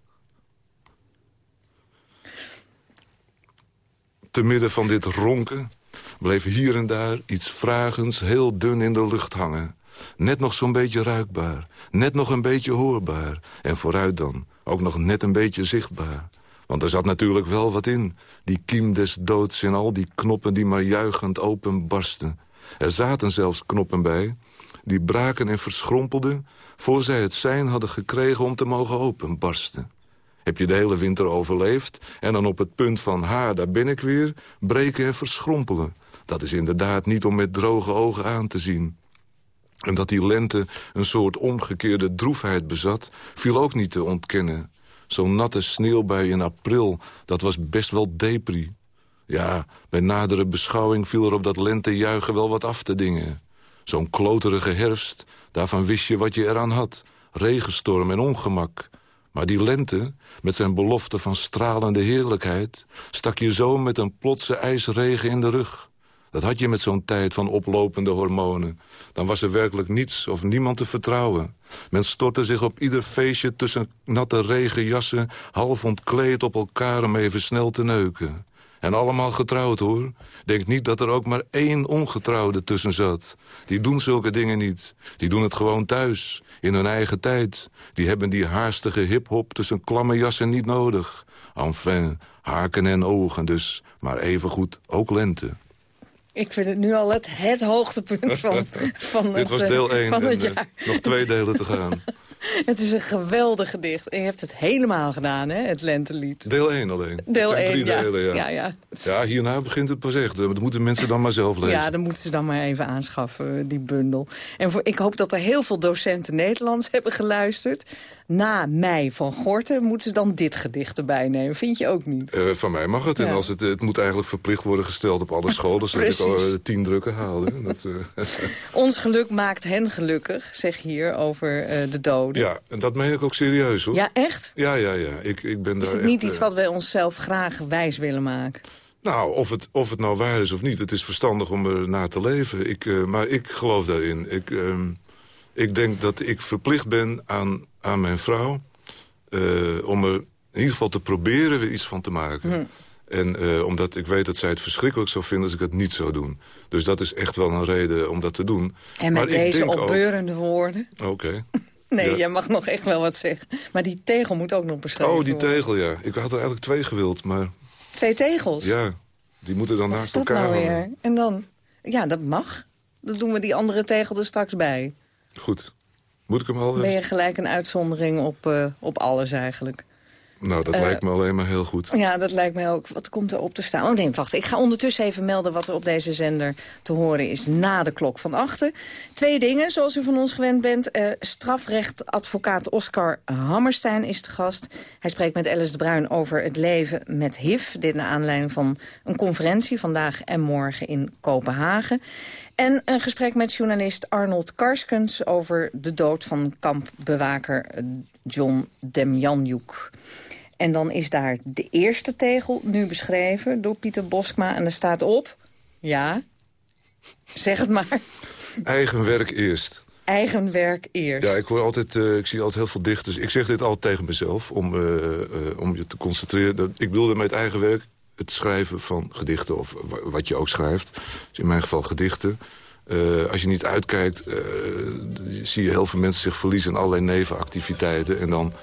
Te midden van dit ronken bleef hier en daar iets vragends heel dun in de lucht hangen. Net nog zo'n beetje ruikbaar, net nog een beetje hoorbaar. En vooruit dan, ook nog net een beetje zichtbaar. Want er zat natuurlijk wel wat in. Die kiem des doods en al die knoppen die maar juichend open barsten. Er zaten zelfs knoppen bij, die braken en verschrompelden... voor zij het zijn hadden gekregen om te mogen openbarsten. Heb je de hele winter overleefd en dan op het punt van... ha, daar ben ik weer, breken en verschrompelen. Dat is inderdaad niet om met droge ogen aan te zien. En dat die lente een soort omgekeerde droefheid bezat... viel ook niet te ontkennen. Zo'n natte sneeuwbui in april, dat was best wel depri. Ja, bij nadere beschouwing viel er op dat lentejuichen wel wat af te dingen. Zo'n kloterige herfst, daarvan wist je wat je eraan had. Regenstorm en ongemak. Maar die lente, met zijn belofte van stralende heerlijkheid... stak je zo met een plotse ijsregen in de rug. Dat had je met zo'n tijd van oplopende hormonen. Dan was er werkelijk niets of niemand te vertrouwen. Men stortte zich op ieder feestje tussen natte regenjassen... half ontkleed op elkaar om even snel te neuken. En allemaal getrouwd, hoor. Denk niet dat er ook maar één ongetrouwde tussen zat. Die doen zulke dingen niet. Die doen het gewoon thuis, in hun eigen tijd. Die hebben die haastige hip-hop tussen klamme jassen niet nodig. Enfin, haken en ogen dus, maar evengoed ook lente. Ik vind het nu al het, het hoogtepunt van, van Dit het, was deel eh, 1 van het en, eh, jaar. nog twee delen te gaan. Het is een geweldig gedicht. En je hebt het helemaal gedaan, hè, het lentelied. Deel 1 alleen. Deel Het zijn 1, drie ja. delen, ja. Ja, ja. Ja, hierna begint het pas echt. Dat moeten mensen dan maar zelf lezen. Ja, dan moeten ze dan maar even aanschaffen, die bundel. En voor, ik hoop dat er heel veel docenten Nederlands hebben geluisterd. Na mei van Gorten moeten ze dan dit gedicht erbij nemen. Vind je ook niet? Uh, van mij mag het. En als het, het moet eigenlijk verplicht worden gesteld op alle scholen... zodat ik al uh, tien drukken haal. Dat, uh... Ons geluk maakt hen gelukkig, zeg je hier over de doden. Ja, en dat meen ik ook serieus, hoor. Ja, echt? Ja, ja, ja. Ik, ik ben is daar het niet echt, iets wat wij onszelf graag wijs willen maken? Nou, of het, of het nou waar is of niet. Het is verstandig om er naar te leven. Ik, maar ik geloof daarin. Ik, ehm, ik denk dat ik verplicht ben aan, aan mijn vrouw... om er in ieder geval te proberen weer iets van te maken. Hm. En uh, omdat ik weet dat zij het verschrikkelijk zou vinden als ik het niet zou doen. Dus dat is echt wel een reden om dat te doen. En met maar deze ook... opbeurende woorden? Oké. Okay. nee, ja. jij mag nog echt wel wat zeggen. Maar die tegel moet ook nog beschreven Oh, die worden. tegel, ja. Ik had er eigenlijk twee gewild, maar... Twee tegels? Ja, die moeten dan wat naast elkaar nou? En dan... Ja, dat mag. Dan doen we die andere tegel er straks bij. Goed. Moet ik hem al... Ben je gelijk een uitzondering op, uh, op alles eigenlijk? Nou, dat uh, lijkt me alleen maar heel goed. Ja, dat lijkt mij ook. Wat komt er op te staan? Oh nee, wacht. Ik ga ondertussen even melden wat er op deze zender te horen is na de klok van achter. Twee dingen, zoals u van ons gewend bent. Uh, strafrechtadvocaat Oscar Hammerstein is de gast. Hij spreekt met Alice de Bruin over het leven met HIV. Dit naar aanleiding van een conferentie vandaag en morgen in Kopenhagen. En een gesprek met journalist Arnold Karskens over de dood van kampbewaker John Demjanjuk. En dan is daar de eerste tegel nu beschreven door Pieter Boskma. En er staat op, ja, zeg het maar. Eigen werk eerst. Eigen werk eerst. Ja, ik, hoor altijd, uh, ik zie altijd heel veel dichters. Ik zeg dit altijd tegen mezelf, om, uh, uh, om je te concentreren. Ik bedoelde met eigen werk het schrijven van gedichten, of wat je ook schrijft. Dus in mijn geval gedichten. Uh, als je niet uitkijkt, uh, zie je heel veel mensen zich verliezen in allerlei nevenactiviteiten. En dan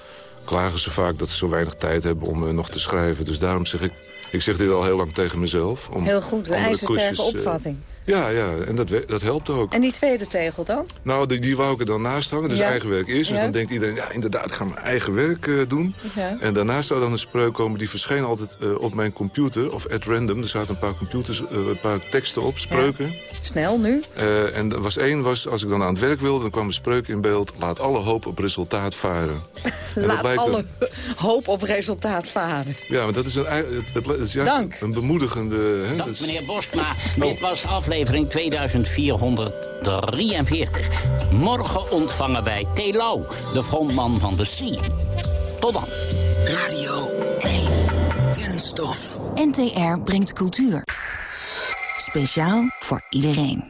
klagen ze vaak dat ze zo weinig tijd hebben om uh, nog te schrijven. Dus daarom zeg ik, ik zeg dit al heel lang tegen mezelf. Om heel goed, een ijzersterke opvatting. Ja, ja, en dat, dat helpt ook. En die tweede tegel dan? Nou, die, die wou ik er dan naast hangen, dus Ja. eigen werk eerst. Dus Ja. dan denkt iedereen, ja, inderdaad, ik ga mijn eigen werk eh, doen. Ja. En daarnaast zou dan een spreuk komen, die verscheen altijd eh, op mijn computer, of at random. Er zaten een paar, computers, eh, een paar teksten op, spreuken. Snel nu? Eh, en er was één, was, als ik dan aan het werk wilde, dan kwam een spreuk in beeld. Laat alle hoop op resultaat varen. Laat alle een- hoop op resultaat varen. Ja, maar dat is, een, het, het, het is juist Dank. een bemoedigende... Hè, dat Dat, is- meneer Bosma. Dit was aflevering 2443. Morgen ontvangen wij Telau, de frontman van de Sea. Tot dan. Radio 1. Kunststof. NTR brengt cultuur. Speciaal voor iedereen.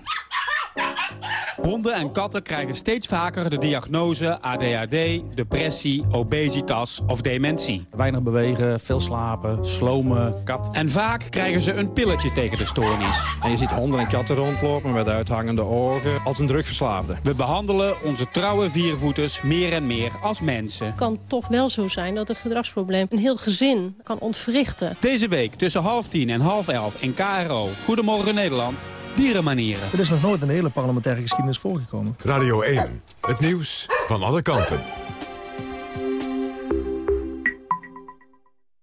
Honden en katten krijgen steeds vaker de diagnose ADHD, depressie, obesitas of dementie. Weinig bewegen, veel slapen, slomen, kat. En vaak krijgen ze een pilletje tegen de stoornis. En je ziet honden en katten rondlopen met uithangende ogen als een drugverslaafde. We behandelen onze trouwe viervoeters meer en meer als mensen. Het kan toch wel zo zijn dat een gedragsprobleem een heel gezin kan ontwrichten. Deze week tussen half tien en half elf in KRO. Goedemorgen Nederland. Dierenmanieren. Er is nog nooit een hele parlementaire geschiedenis voorgekomen. Radio 1. Het nieuws van alle kanten.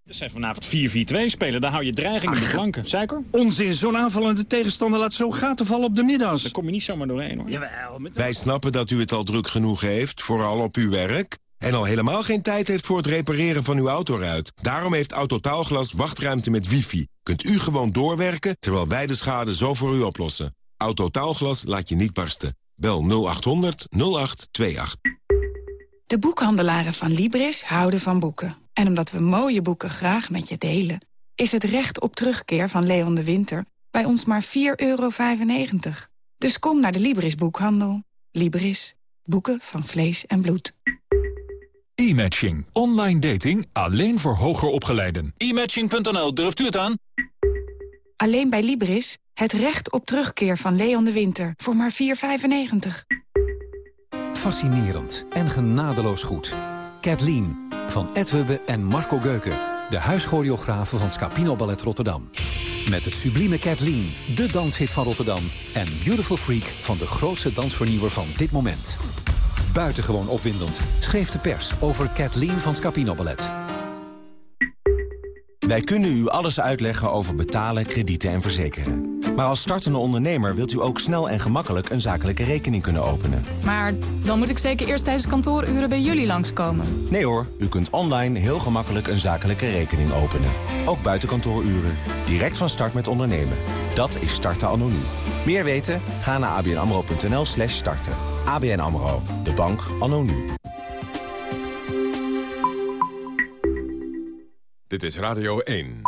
Ze zijn vanavond 4-4-2 spelen, daar hou je dreiging in de flanken. Suiker? Onzin, zo'n aanvallende tegenstander laat zo gaten vallen op de middags. Daar kom je niet zomaar doorheen hoor. Jawel, met Wij snappen dat u het al druk genoeg heeft, vooral op uw werk... en al helemaal geen tijd heeft voor het repareren van uw autoruit. Daarom heeft Autotaalglas wachtruimte met wifi. Kunt u gewoon doorwerken, terwijl wij de schade zo voor u oplossen. Autotaalglas laat je niet barsten. Bel 0800 0828. De boekhandelaren van Libris houden van boeken. En omdat we mooie boeken graag met je delen... is het recht op terugkeer van Leon de Winter bij ons maar 4,95 euro. Dus kom naar de Libris boekhandel. Libris. Boeken van vlees en bloed. E-matching. Online dating alleen voor hoger opgeleiden. E-matching.nl, durft u het aan? Alleen bij Libris het recht op terugkeer van Leon de Winter voor maar 4,95. Fascinerend en genadeloos goed. Kathleen van Ed Hubbe en Marco Geuken. De huischoreografen van Scapino Ballet Rotterdam. Met het sublieme Kathleen, de danshit van Rotterdam. En Beautiful Freak van de grootste dansvernieuwer van dit moment. Buitengewoon opwindend schreef de pers over Kathleen van Scapino Ballet. Wij kunnen u alles uitleggen over betalen, kredieten en verzekeren. Maar als startende ondernemer wilt u ook snel en gemakkelijk een zakelijke rekening kunnen openen. Maar dan moet ik zeker eerst tijdens kantooruren bij jullie langskomen. Nee hoor, u kunt online heel gemakkelijk een zakelijke rekening openen. Ook buiten kantooruren. Direct van start met ondernemen. Dat is starten anoniem. Meer weten? Ga naar abnamro.nl slash starten. ABN AMRO. De bank anoniem. Dit is Radio 1.